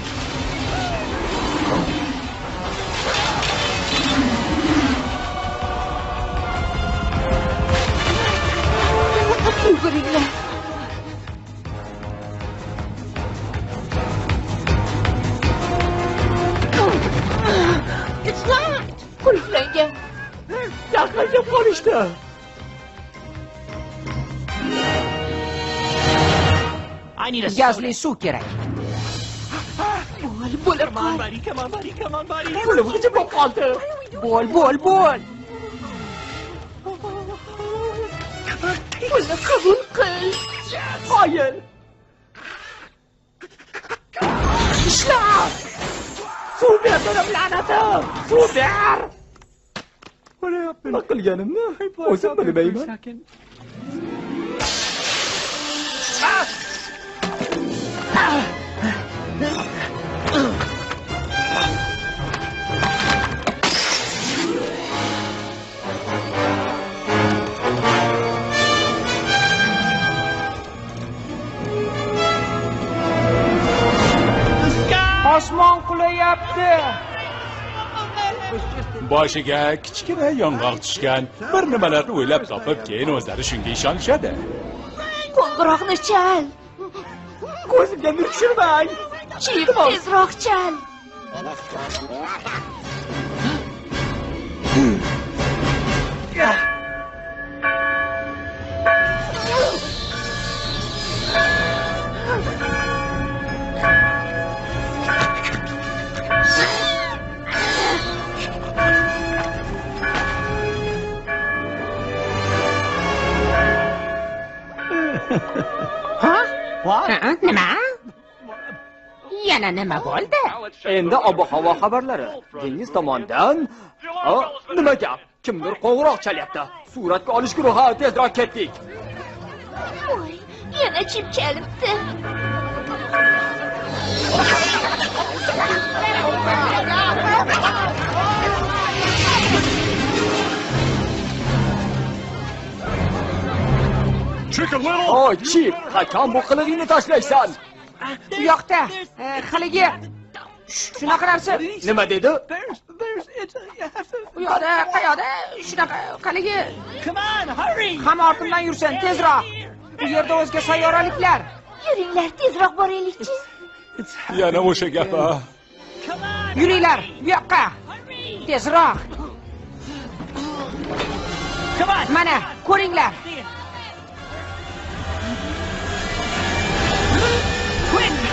Speaker 5: Yuguringlar. Qulflangan.
Speaker 3: yaqinlashib qolishdi
Speaker 8: I need a
Speaker 2: gazli suv kerak
Speaker 5: Bo'l, bo'lib
Speaker 8: Come on,
Speaker 5: qol.
Speaker 8: buddy. Come on, buddy. Come on, buddy.
Speaker 3: qo'lim g'ijib bo'lib qoldi
Speaker 2: bo'l bo'l bo'l
Speaker 5: Pulni qabul qil.
Speaker 3: qoyil
Speaker 2: ishla
Speaker 3: suv ber dedim la'natim suv ber nima qilganimni o'zim bilmayman
Speaker 2: osmon qulayapti
Speaker 1: boshiga kichkina yong'oq tushgan. Bir nimalarni o'ylab topib keyin o'zlari shunga ishonishadi.
Speaker 5: Qo'ng'iroqni chal.
Speaker 3: ko'zimga nur tushirmang
Speaker 5: Chip, tezroq chal.
Speaker 2: nima yana nima bo'ldi?
Speaker 3: Endi ob havo xabarlari. Dengiz tomondan A, nima gap? Kimdir qo'ng'iroq chalyapti. Suratga olish guruhi tezroq ketdik.
Speaker 5: Voy, yana chip chalibdi.
Speaker 3: oy chip qachon bu qilig'ingni tashlaysan
Speaker 2: u yoqda. E, haligi. Shunaqa narsa.
Speaker 3: Nima dedi?
Speaker 2: U yoqda qayoqda? Shunaqa haligi. Hamma ortimdan yursin tezroq. bu yerda o'zga sayyoraliklar.
Speaker 5: Yuringlar, tezroq boraylikchi.
Speaker 1: yana o'sha gap a.
Speaker 8: Come on.
Speaker 2: yuringlar bu yoqqa. Tezroq. Mana ko'ringlar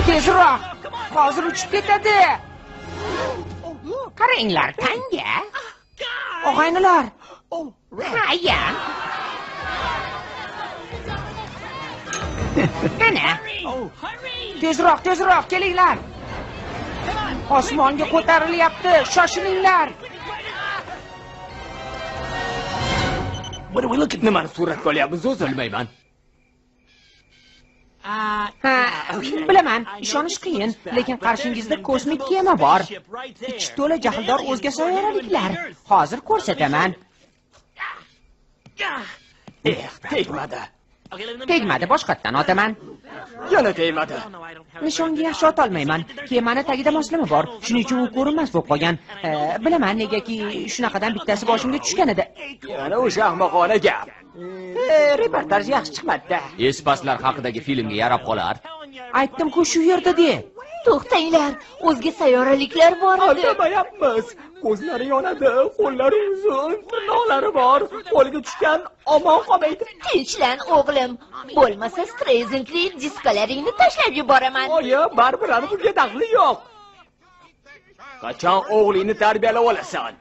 Speaker 2: tezroq. Hozir uchib ketadi. Qaranglar tanga og'aynilar. Haya. Ana tezroq tezroq kelinglar. Osmonga ko'tarilyapti shoshilinglar.
Speaker 3: Nimani suratga olyapmiz o'zi bilmayman.
Speaker 2: Ha bilaman ishonish qiyin lekin qarshingizda kosmik kema bor. ichi to'la jahldor o'zga sayyoraliklar hozir ko'rsataman.
Speaker 3: Eh tegmadi
Speaker 2: tegmadi boshqatdan otaman
Speaker 3: yana tegmadi
Speaker 2: nishonga yaxshi otolmayman kemani tagida moslama bor shuning uchun u ko'rinmas bo'lib qolgan bilaman negaki shunaqadan bittasi boshimga tushgan edi
Speaker 3: yana o'sha ahmoqona gap
Speaker 2: reportaj yaxshi chiqmadida
Speaker 7: espaslar haqidagi filmga yarab qolar
Speaker 2: aytdim-ku shu yerda de
Speaker 5: To'xtanglar, o'zga sayyoraliklar bor edi.
Speaker 3: aldamayapmiz ko'zlari yonadi qo'llari uzun tirnoqlari bor. Qo'lga tushgan omon qolmaydi.
Speaker 5: Tinchlan o'g'lim. Bo'lmasa strezingli diskalaringni tashlab yuboraman.
Speaker 3: oyi baribir ani bunga daxli yo'q. Qachon o'g'lingni tarbiyalab olasan?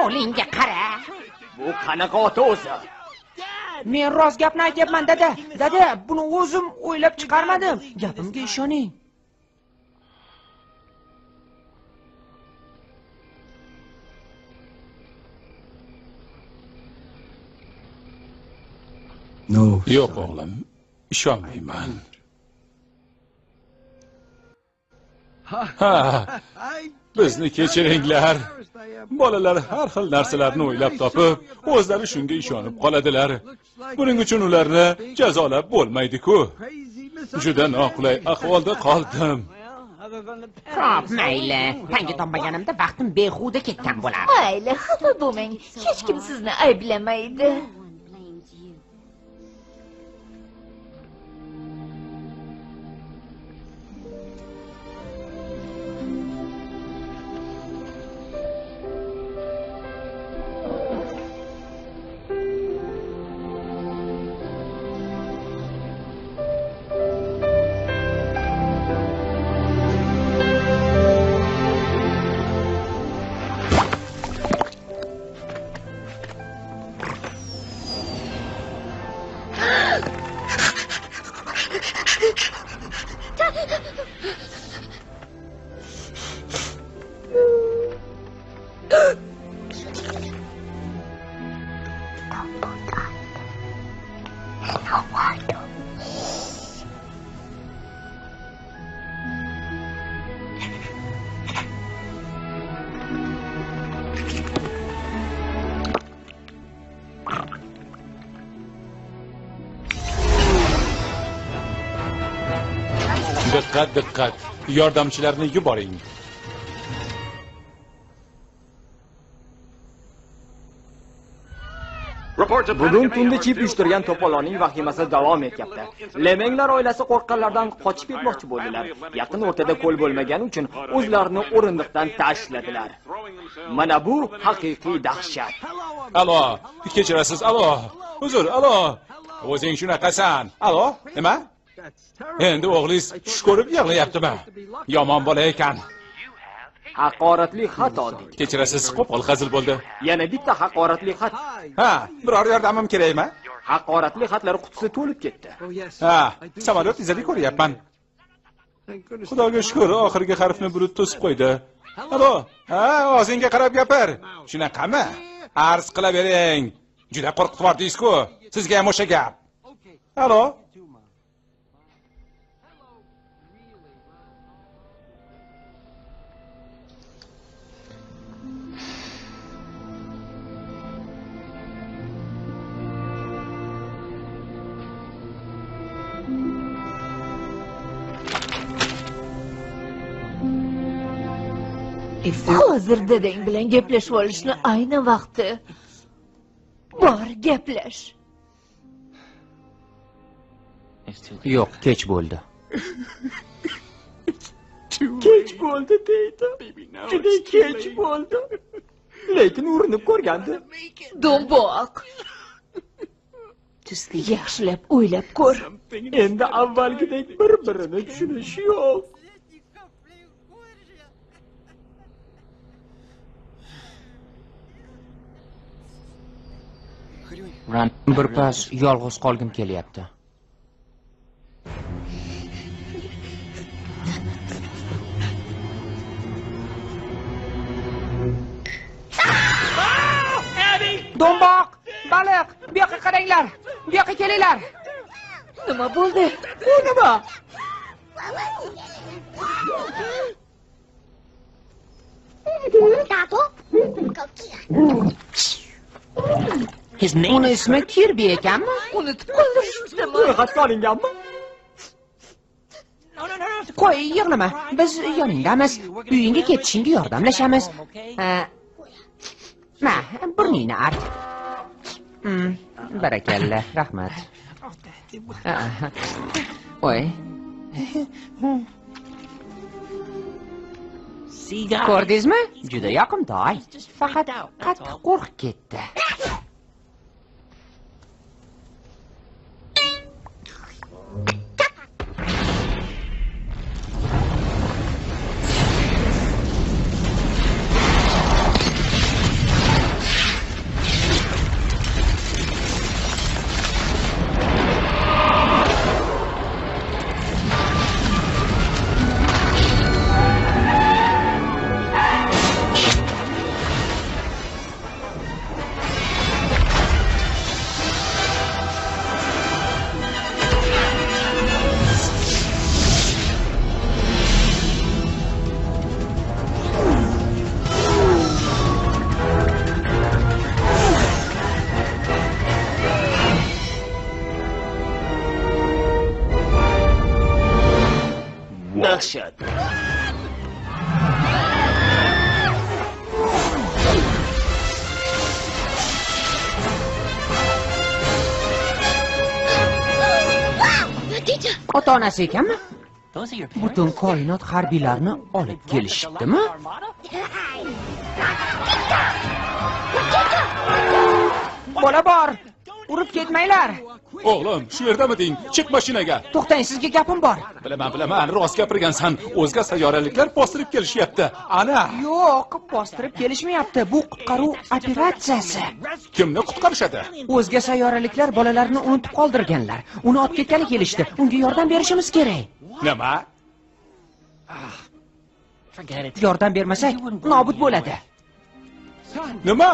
Speaker 2: O'g'lingga qara.
Speaker 3: Bu qanaqa ota o'zi?
Speaker 2: Men rost gapni aytyapman dada. Dada buni o'zim o'ylab chiqarmadim. Gapimga ishoning
Speaker 1: yo'q o'g'lim ishonmayman ha bizni kechiringlar bolalar har xil narsalarni o'ylab topib o'zlari shunga ishonib qoladilar buning uchun ularni jazolab bo'lmaydi-ku juda noqulay ahvolda qoldim
Speaker 2: Xo'p, mayli. Tanga topmaganimda vaqtim behuda ketgan bo'lar.
Speaker 5: mayli xafa bo'lmang hech kim sizni ayblamaydi
Speaker 1: diqqat diqqat yordamchilarni yuboring.
Speaker 3: Bugun tunda chip uyushtirgan to'polonning vahimasi davom etyapti. Lemenglar oilasi qo'rqqanlardan qochib ketmoqchi bo'ldilar. Yaqin o'rtada ko'l bo'lmagani uchun o'zlarini o'rindiqdan tashladilar. Mana bu haqiqiy dahshat.
Speaker 1: Alo kechirasiz alo. Uzr alo. O'zing shunaqasan. Alo nima endi o'g'lingiz tush ko'rib yig'layaptimi yomon bola ekan.
Speaker 3: Haqoratli xat oldik.
Speaker 1: Kechirasiz qo'pol hazil bo'ldi.
Speaker 3: Yana bitta haqoratli xat.
Speaker 1: Ha biror yordamim kerakmi?
Speaker 3: Haqoratli xatlar qutisi to'lib ketdi.
Speaker 1: Ha samolyot izini ko'ryapman. Xudoga shukur oxirgi harfni bulut to'sib qo'ydi. Alo ha og'zingga qarab gapir. Shunaqami? Arz qilavering. Juda qo'rqitib yubordingiz-ku sizga ham o'sha gap. Alo
Speaker 5: hozir dadang bilan gaplashib olishni ayni vaqti. Bor gaplash.
Speaker 7: Yo'q kech bo'ldi.
Speaker 3: Kech bo'ldi deydi. Juda kech bo'ldi. Lekin urinib ko'rgandi.
Speaker 5: Do'mboq yaxshilab o'ylab ko'r.
Speaker 3: Endi avvalgidek bir birini tushunish yo'q
Speaker 7: birpas yolg'iz qolgim kelyapti
Speaker 2: Do'mboq, baliq, bu yoqqa qaranglar. Bu yoqqa kelinglar.
Speaker 5: nima bo'ldi
Speaker 2: Bu nima? Uni ismi Kirbi ekanmi?
Speaker 5: unutib qoldim
Speaker 3: ro'yxatga olinganmi
Speaker 2: Qo'y, yig'lama. Biz yoningdamiz. Uyingga ketishingga yordamlashamiz. Ha. Ma, burningni art. Hmm, barakalla, rahmat. Ah, Voy. Ko'rdingizmi? Juda yoqimtoy. Faqat qattiq qo'rqib ketdi. Onasi ekanmi butun koinot harbiylarini olib kelishibdimi? Bola bor urib ketmanglar.
Speaker 1: O'g'lim shu yerdamiding chiq mashinaga.
Speaker 2: To'xtang sizga gapim bor.
Speaker 1: Bilaman bilaman rost gapirgansan. O'zga sayyoraliklar bostirib kelishyapti. Ana!
Speaker 2: Yo'q bostirib kelishmayapti. Bu qutqaruv operatsiyasi.
Speaker 1: Kimni qutqarishadi?
Speaker 2: O'zga sayyoraliklar bolalarni unutib qoldirganlar. Uni olib ketgani kelishdi. Unga yordam berishimiz kerak.
Speaker 1: Nima?
Speaker 2: Yordam bermasak nobud bo'ladi.
Speaker 1: Nima?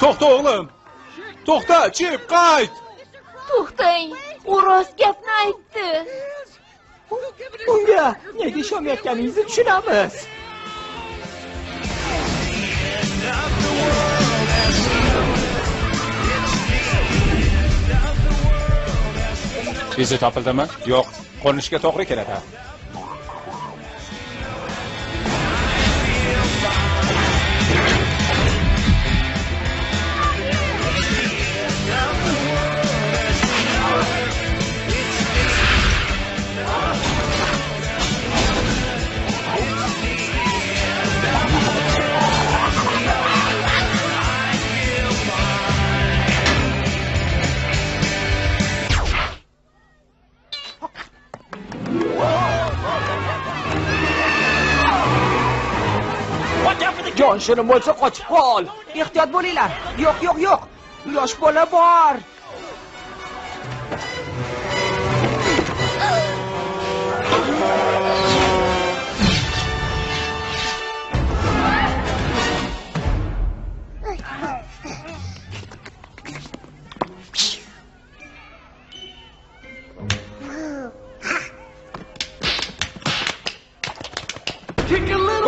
Speaker 1: To'xta o'g'lim to'xta chip qayt!
Speaker 5: To'xtang u rost gapni aytdi.
Speaker 3: Unga nega ishonmayotganingizni tushunamiz.
Speaker 1: Izi topildimi? Yo'q qo'nishga to'g'ri keladi
Speaker 3: jon shirin bo'lsa qochib qol.
Speaker 2: Ehtiyot bo'linglar. Yo'q yo'q yo'q. Yosh bola bor.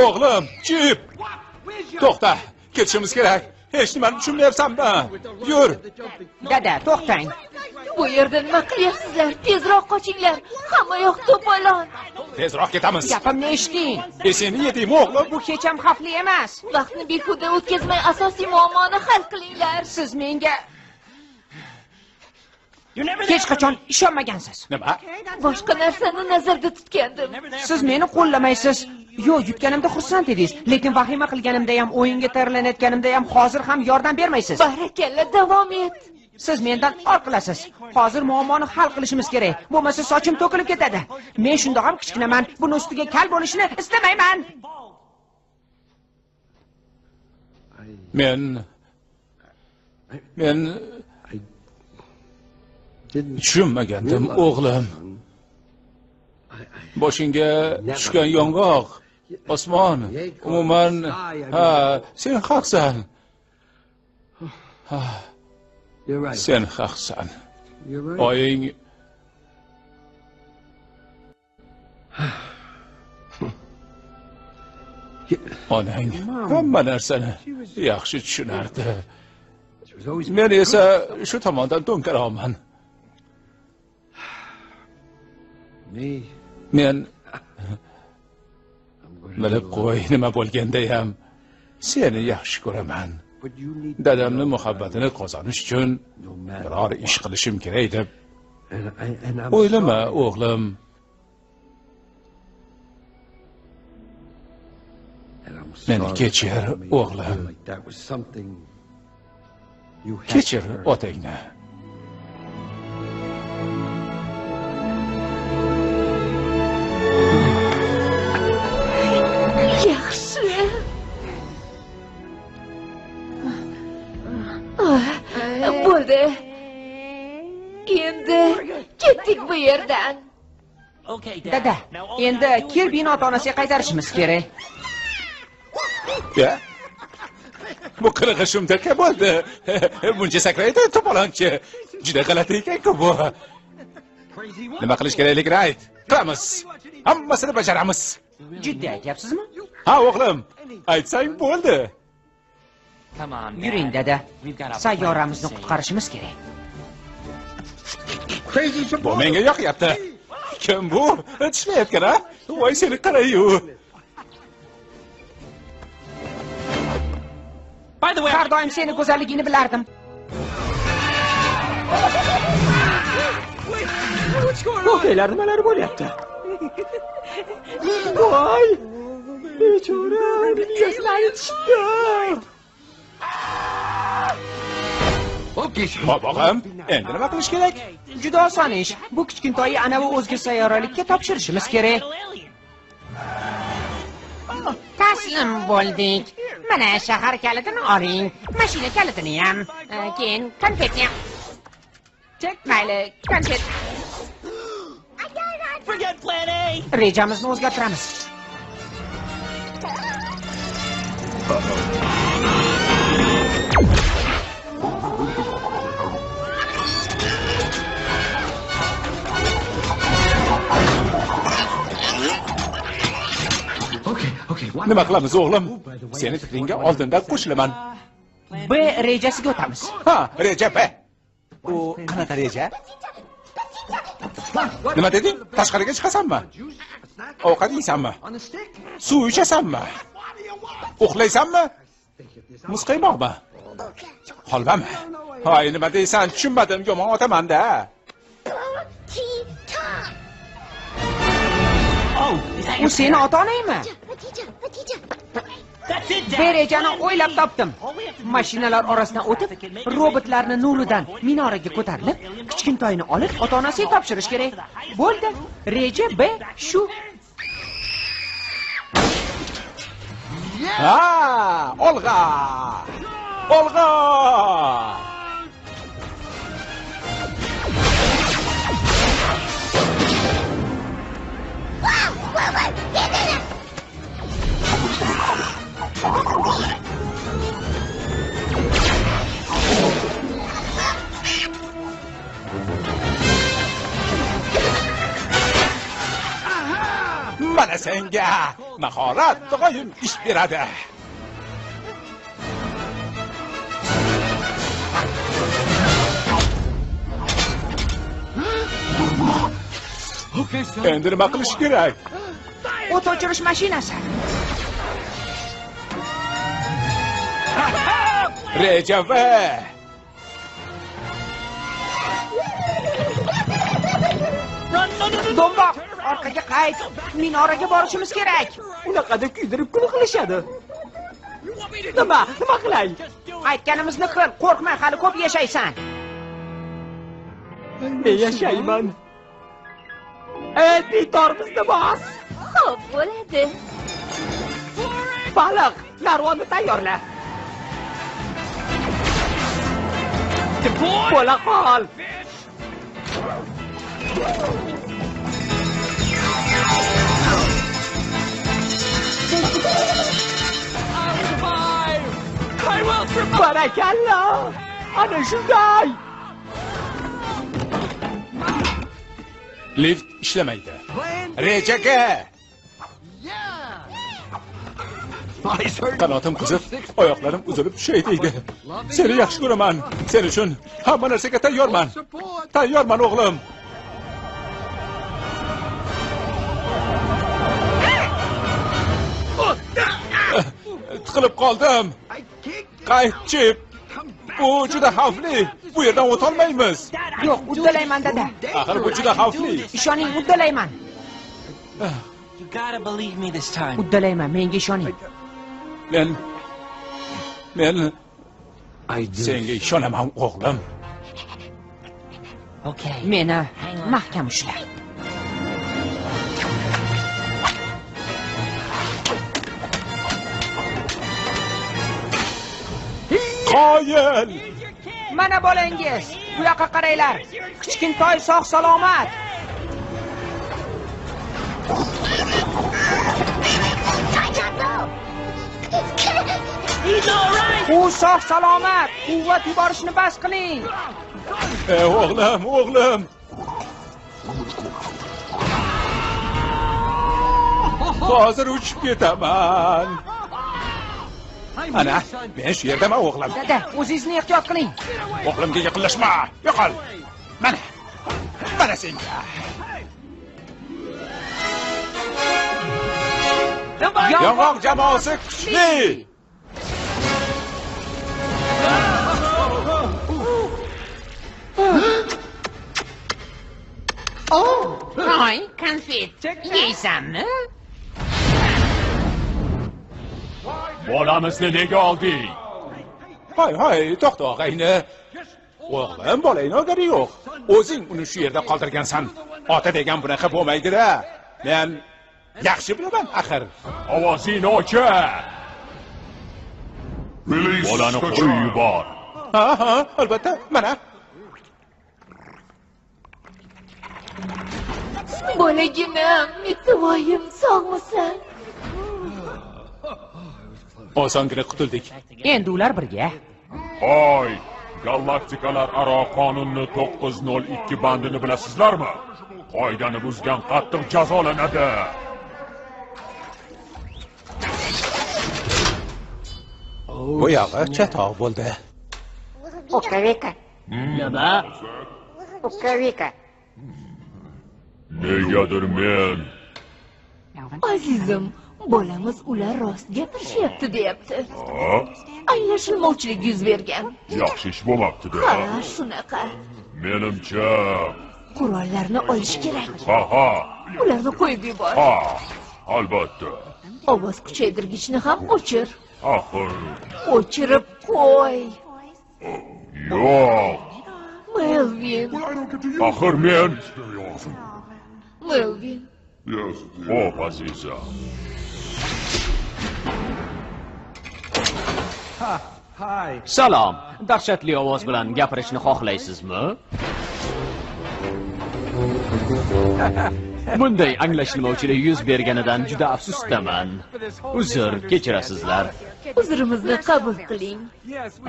Speaker 1: O'g'lim chip. To'xta ketishimiz kerak. Hech nimani tushunmayapsanmi yur.
Speaker 2: Dada to'xtang.
Speaker 5: Bu yerda nima qilyapsizlar? Tezroq qochinglar. Hamma yoq to'polon.
Speaker 1: Tezroq ketamiz.
Speaker 2: Gapimni eshiting
Speaker 1: esingni yedingmi o'g'lim.
Speaker 2: Bu hech ham xavfli emas.
Speaker 5: Vaqtni behuda o'tkazmay asosiy muammoni hal qilinglar.
Speaker 2: Siz menga hech qachon ishonmagansiz.
Speaker 1: Nima
Speaker 5: boshqa narsani nazarda tutgandim.
Speaker 2: Siz meni qo'llamaysiz. Yo'q yutganimda xursand edingiz. Lekin vahima qilganimda ham o'yinga tayyorlanayotganimda ham hozir ham yordam bermaysiz.
Speaker 5: Barakalla davom et.
Speaker 2: Siz mendan or qilasiz. Hozir muammoni hal qilishimiz kerak. Bo'lmasa sochim to'kilib ketadi. Men shundoq ham kichkinaman. Buni ustiga kal bo'lishni istamayman.
Speaker 1: Men men tushunmagandim o'g'lim. Boshingga tushgan yong'oq osmon umuman ha sen haqsan. Ha, sen haqsan. Oying onang. Hamma narsani yaxshi tushunardi. Men esa shu tomondan to'nkaroqman men bilib qo'y nima bo'lgandayam seni yaxshi ko'raman dadamni muhabbatini qozonish uchun biror ish qilishim kerak deb o'ylama o'g'lim meni kechir o'g'lim kechir otangni
Speaker 5: Ah, bo'ldi endi ketdik bu yerdan
Speaker 2: dada endi kirbini ota onasiga qaytarishimiz kerak
Speaker 1: Ya. Bu qilig'i shumdaka bo'ldi. [laughs] Buncha sakraydi to'polonchi. Juda g'alati ekan-ku bu. Nima qilish kerakligini ayt. Qilamiz. Hammasini bajaramiz.
Speaker 2: jiddiy aytyapsizmi
Speaker 1: Ha, o'g'lim, aytsang bo'ldi.
Speaker 2: yuring dada sayyoramizni qutqarishimiz kerak
Speaker 1: Bu menga yoqyapti. Kim bu? Tushmayapkan ha? Voy seni qarayu.
Speaker 2: har doim seni go'zalligingni bilardim
Speaker 3: voqealar nimalar bo'lyapti voy bechora miyasini aytishdi
Speaker 1: Hop, og'am, endi nima qilish kerak?
Speaker 2: Juda oson ish. Bu kichkintoyi anavi o'zga sayyoralikka topshirishimiz kerak.
Speaker 10: Taslim bo'ldik. Mana shahar kalitini oling. Mashina kalitini ham. Keyin konfetni ham. Mayli, konfet.
Speaker 8: Forget plan A.
Speaker 2: Rejamizni o'zgartiramiz.
Speaker 1: Nima qilamiz o'g'lim? Seni fikringga oldindan qo'shilaman.
Speaker 2: B rejasiga o'tamiz.
Speaker 1: Ha, reja B. U qanaqa reja? Nima deding? Tashqariga chiqasanmi? Ovqat yeysanmi? Suv ichasanmi? Uxlaysanmi? Muzqaymoqmi? Holvami? Hoy, nima deysan? Tushunmadim, yomon otaman-da.
Speaker 2: U seni ota-onangmi?
Speaker 8: That's it,
Speaker 2: B rejani o'ylab topdim. Mashinalar orasidan o'tib, robotlarni nuridan minoraga ko'tarilib, kichkintoyni olib ota-onasiga topshirish kerak. Bo'ldi. Reja B shu.
Speaker 1: Ha, olg'a! Olg'a! Mana senga mahorat doim ish beradi. Endi nima qilish kerak?
Speaker 2: O't o'chirish mashinasi.
Speaker 1: Reja V.
Speaker 2: Do'mboq, orqaga qayt. Minoraga borishimiz kerak.
Speaker 3: unaqada kuydirib kul qilishadi nima nima qilay
Speaker 2: Aytganimizni qil, qo'rqma, hali ko'p yashaysan.
Speaker 3: men yashayman ey torbizni bos
Speaker 5: Xo'p, bo'ladi.
Speaker 3: baliq narvonni tayyorla bo'la qol barakalla ana shunday
Speaker 1: Lift ishlamaydi. Rejaga. Qanotim qizib, oyoqlarim uzilib tushay deydi. Seni yaxshi ko'raman. Sen uchun hamma narsaga tayyorman. Tayyorman o'g'lim. Tiqilib qoldim. Qaytchib. Bu juda xavfli. Bu yerdan o'tolmaymiz.
Speaker 2: Yo'q, uddalayman dada.
Speaker 1: Axir bu juda xavfli.
Speaker 2: Ishoning, uddalayman.
Speaker 8: Time.
Speaker 2: Uddalayman, menga ishoning.
Speaker 1: Men men senga ishonaman o'g'lim.
Speaker 8: Okay.
Speaker 2: Meni mahkam ushla.
Speaker 1: Qoyil!
Speaker 2: Mana bolangiz. Bu yoqqa qaranglar. Kichkintoy sog' salomat.
Speaker 8: All right.
Speaker 2: U sog' salomat. Quvvat yuborishni bas qiling.
Speaker 1: Ey o'g'lim, o'g'lim. Hozir uchib ketaman. Ana, men shu yerdaman o'g'lim.
Speaker 2: Dada, o'zingizni ehtiyot qiling.
Speaker 1: O'g'limga yaqinlashma. Yo'qol. Mana. Mana senga. Yong'oq jamoasi kuchli.
Speaker 2: Hoy, konfet yeysanmi?
Speaker 1: bolamizni nega olding hay hay to'xta og'ayni o'g'lim bolangni olgani yo'q o'zing uni shu yerda qoldirgansan. Ota degan bunaqa bo'lmaydida. Men yaxshi bilaman axir ovozingni ocha bolani qo'yib yubor ha ha albatta mana
Speaker 5: Bolaginam, Mitovoyim, sog'misan?
Speaker 1: osongina qutuldik
Speaker 2: Endi ular birga.
Speaker 11: Hoy, galaktikalar aro qonunni 902 bandini bilasizlarmi? Qoidani buzgan qattiq jazolanadi.
Speaker 1: Bu yog'i chatoq bo'ldi
Speaker 2: Ukavika. Nima? Ukavika.
Speaker 11: Negadir men
Speaker 5: Azizim, bolamiz ular rost gapirishyapti deyapti. Anglashilmovchilik yuz bergan.
Speaker 11: yaxshi ish bo'lmabdi-da.
Speaker 5: Ha, shunaqa.
Speaker 11: Menimcha,
Speaker 5: Qurollarni olish kerak.
Speaker 11: ha ha,
Speaker 5: Ularni qo'yib yubor.
Speaker 11: ha, albatta.
Speaker 5: Ovoz kuchaytirgichni ham o'chir.
Speaker 11: Axir,
Speaker 5: O'chirib qo'y.
Speaker 11: yo'q.
Speaker 5: Melvin,
Speaker 11: Axir men
Speaker 5: Melvin.
Speaker 11: Xo'p, aziza.
Speaker 12: Salom. Dahshatli ovoz bilan gapirishni xohlaysizmi? [laughs] Bunday anglashilmovchilik yuz berganidan juda afsusdaman. Uzr, kechirasizlar.
Speaker 5: Uzrimizni qabul qiling.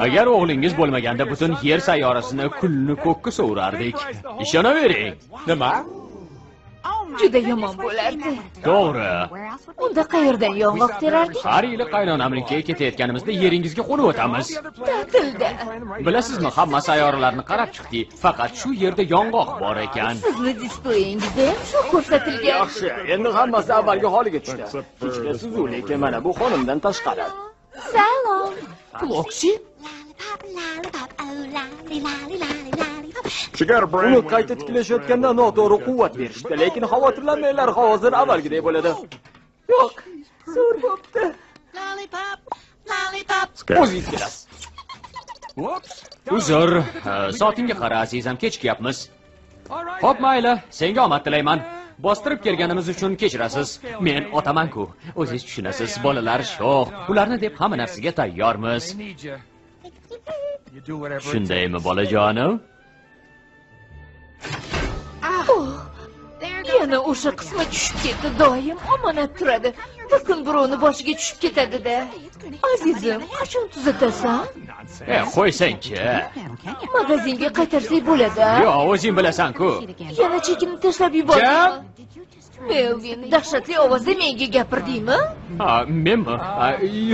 Speaker 12: Agar o'g'lingiz bo'lmaganda butun yer sayyorasini kulni ko'kka sovurardik. Ishonavering.
Speaker 1: nima
Speaker 5: Juda yomon bo'lardi.
Speaker 12: To'g'ri.
Speaker 5: Unda qayerdan yong'oq terardik?
Speaker 12: Har yili qaynonamnikiga ketayotganimizda yeringizga qo'nib o'tamiz.
Speaker 5: Ta'tilda.
Speaker 12: Bilasizmi, hamma sayyoralarni qarab chiqdik. Faqat shu yerda yong'oq bor ekan.
Speaker 5: Sizni displeyingizda ham shu ko'rsatilgan.
Speaker 12: Yaxshi, endi hammasi avvalgi holiga tushdi. Kechirasiz-u, lekin mana bu xonimdan tashqari.
Speaker 5: Salom.
Speaker 12: Floksi? Uni qayta tiklashayotganda noto'g'ri quvvat berishdi, lekin xavotirlanmanglar, hozir avvalgidek bo'ladi.
Speaker 5: Yo'q, zo'r bo'pti.
Speaker 12: O'zingiz kelasiz. Uzr, soatingga qara azizam, kechikyapmiz. Xo'p, mayli, senga omad tilayman. Bostirib kelganimiz uchun kechirasiz. Men otaman-ku. O'zingiz tushunasiz, bolalar sho'x. Ularni deb hamma narsaga tayyormiz. Shundaymi, bolajonim?
Speaker 5: Yana o'sha qismi tushib ketdi. Doim omonat turadi. Bir kun birovni boshiga tushib ketadi-da. Azizim, qachon tuzatasan?
Speaker 12: E, qo'ysang-chi.
Speaker 5: Magazinga qaytarsak bo'ladi.
Speaker 12: Yo, o'zing bilasan-ku.
Speaker 5: Yana chekini tashlab yuborma. Melvin, dahshatli ovozda menga gapirdingmi?
Speaker 12: Ha, menmi?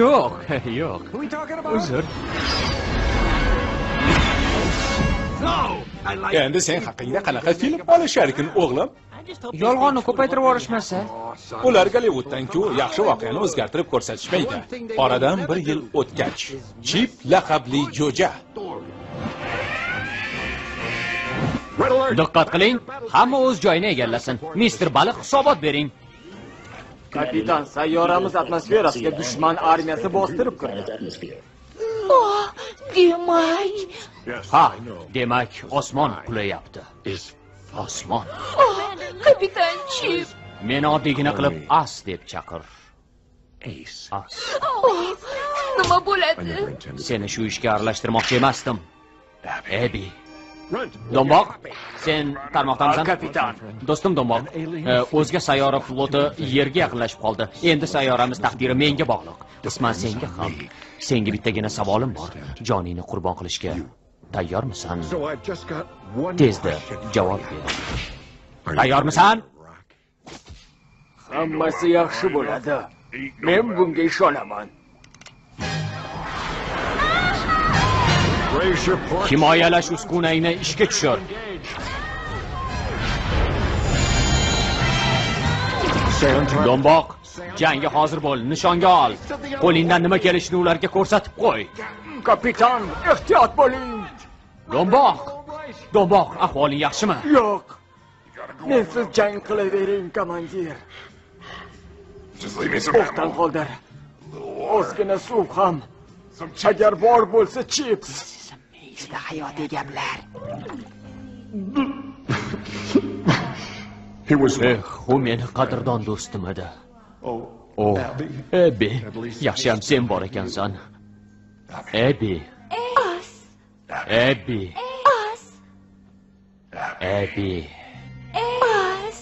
Speaker 12: Yo'q, [laughs] yo'q. Uzr.
Speaker 1: endi sen haqingda qanaqa film olisharkin o'g'lim
Speaker 9: Yolg'onni ko'paytirib yuborishmasa?
Speaker 1: ular gollivuddan-ku yaxshi voqeani o'zgartirib ko'rsatishmaydi oradan bir yil o'tgach chip laqabli jo'ja
Speaker 12: Diqqat qiling, hamma o'z joyini egallasin. Mister Baliq hisobot bering.
Speaker 3: Kapitan, sayyoramiz atmosferasiga dushman armiyasi bostirib kirdi.
Speaker 5: Oh, demak,
Speaker 12: Ha, demak, osmon qulayapti. Osmon.
Speaker 5: oh, kapitan Chip.
Speaker 12: Meni oddiygina qilib as deb chaqir. As.
Speaker 5: Oh, nima bo'ladi?
Speaker 12: Seni shu ishga aralashtirmoqchi emasdim. Ebi. Domboq, sen tarmoqdamisan?
Speaker 3: Kapitan.
Speaker 12: Do'stim Domboq, o'zga sayyora floti yerga yaqinlashib qoldi. Endi sayyoramiz taqdiri menga bog'liq. Qisman senga ham. Senga bittagina savolim bor. Joningni qurbon qilishga tayyormisan? Tezda javob ber. Tayyormisan?
Speaker 3: Hammasi yaxshi bo'ladi. Men bunga ishonaman.
Speaker 12: Himoyalash uskunangni ishga tushir. Domboq, jangga hozir bo'l, nishonga ol. Qo'lingdan nima kelishini ularga ko'rsatib qo'y.
Speaker 3: Kapitan, ehtiyot bo'ling.
Speaker 12: Domboq, Domboq, ahvoling yaxshimi?
Speaker 3: Yo'q. mensiz jang qilavering komandir. O'qdan qoldir. Ozgina suv ham. Agar bor bo'lsa chips
Speaker 9: juda hayotiy gaplar.
Speaker 12: Eh, u meni qadrdon do'stim edi. O, Ebbi, yaxshiyam sen bor ekansan. Ebbi,
Speaker 5: Os,
Speaker 12: Ebbi,
Speaker 5: os,
Speaker 12: Ebbi.
Speaker 5: os.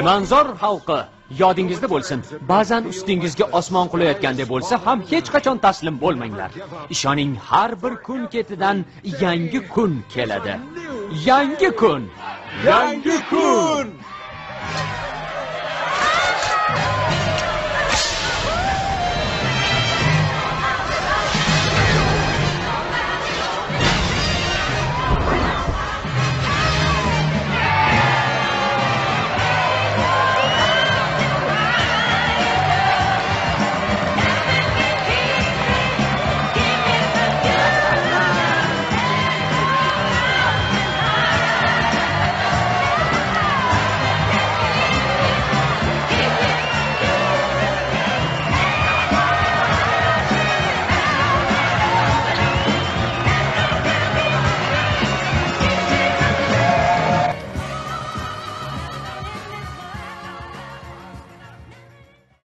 Speaker 12: Emanzor xalqi, yodingizda bo'lsin. Ba'zan ustingizga osmon qulayotgandek bo'lsa ham hech qachon taslim bo'lmanglar. Ishoning, har bir kun ketidan yangi kun keladi. Yangi kun. Yangi kun.